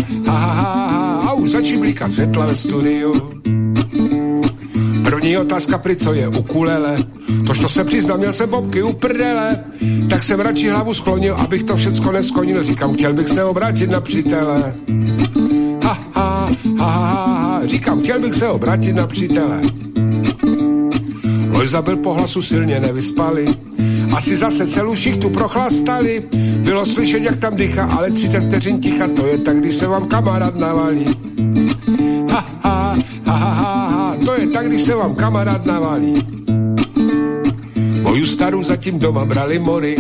ha, ha, ha, a už začal blikat světla ve studiu. První otázka, pri co je ukulele. To se přiznám, měl jsem bobky u prdele. Tak jsem radši hlavu sklonil, abych to všecko neskonil. Říkám, chtěl bych se obrátit na přítele. Ha, ha, ha, ha, ha, říkám, chtěl bych se obrátit na přítele. Lojza byl po hlasu silně nevyspali. Asi zase celou šichtu prochlastali. Bylo slyšet, jak tam dýcha, ale 30 vteřin ticha, to je tak, když se vám kamarád navalí. To je tak, když se vám kamarád navalí. Moju starou zatím doma brali mory,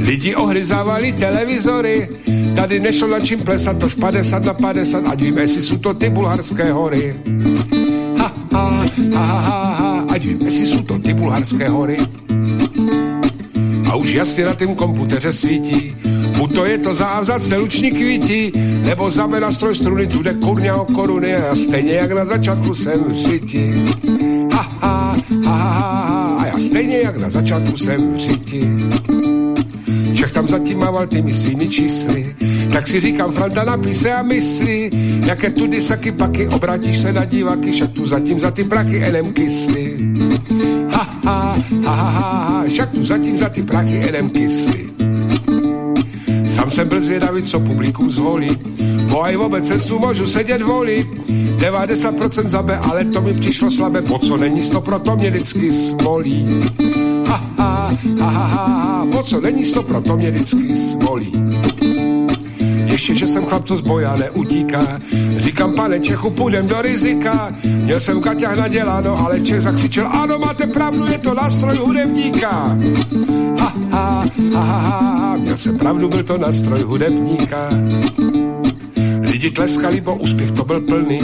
lidi ohryzávali televizory, Tady nešlo na čím plesat, tož 50 na 50, ať víme, jestli jsou to ty bulharské hory. Ha, ha, ha, ha, ha, ať víme, jestli jsou to ty bulharské hory. A už jasně na tým komputeře svítí, buď to je to závzat luční kvítí, nebo znamená stroj struny, tude kurňa o koruny a stejně jak na začátku jsem v řiti. Ha, ha, ha, ha, a já stejně jak na začátku jsem v řiti. Čech tam zatím mával tými svými čísly. Tak si říkám, Franta napíse a myslí, jaké tudy saky paky, obrátíš se na diváky, však tu zatím za ty prachy enem kysly. Ha, ha, ha, ha, ha, však tu zatím za ty prachy enem kysly. Sam jsem byl zvědavý, co publikum zvolí, bo aj v obecenstvu můžu sedět voli. 90% zabe, ale to mi přišlo slabé, po co není 100, proto mě vždycky smolí ha, ha, ha, ha, ha, po co není sto, proto mě vždycky smolí. Ještě, že jsem chlap, co z boja neutíká. Říkám, pane Čechu, půjdem do rizika. Měl jsem kaťah naděláno, ale Čech zakřičel, ano, máte pravdu, je to nástroj hudebníka. Ha, ha, ha, ha, ha, měl jsem pravdu, byl to nástroj hudebníka. Lidi tleskali, bo úspěch to byl plný.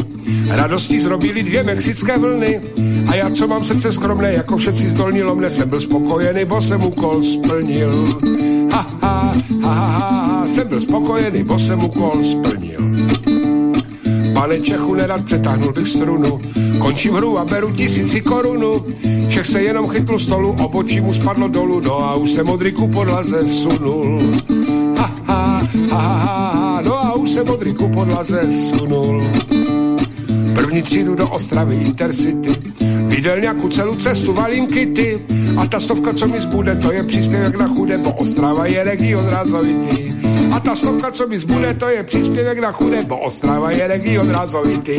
Radosti zrobili dvě mexické vlny. A já, co mám srdce skromné, jako všetci z dolní lomne, jsem byl spokojený, bo jsem úkol splnil. Ha, ha, ha, ha, jsem byl spokojený, bo jsem úkol splnil. Pane Čechu, nerad přetáhnul bych strunu, končím hru a beru tisíci korunu. Čech se jenom chytl stolu, obočí mu spadlo dolů, no a už se modrý ku podlaze sunul. Ha, ha, ha, ha, ha, no a už se modrý ku podlaze sunul. První třídu do Ostravy Intercity, nějakou celou cestu, valím kity. A ta stovka, co mi zbude, to je příspěvek na chudé, bo Ostrava je region razovitý. A ta stovka, co mi zbude, to je příspěvek na chudé, bo Ostrava je region razovitý.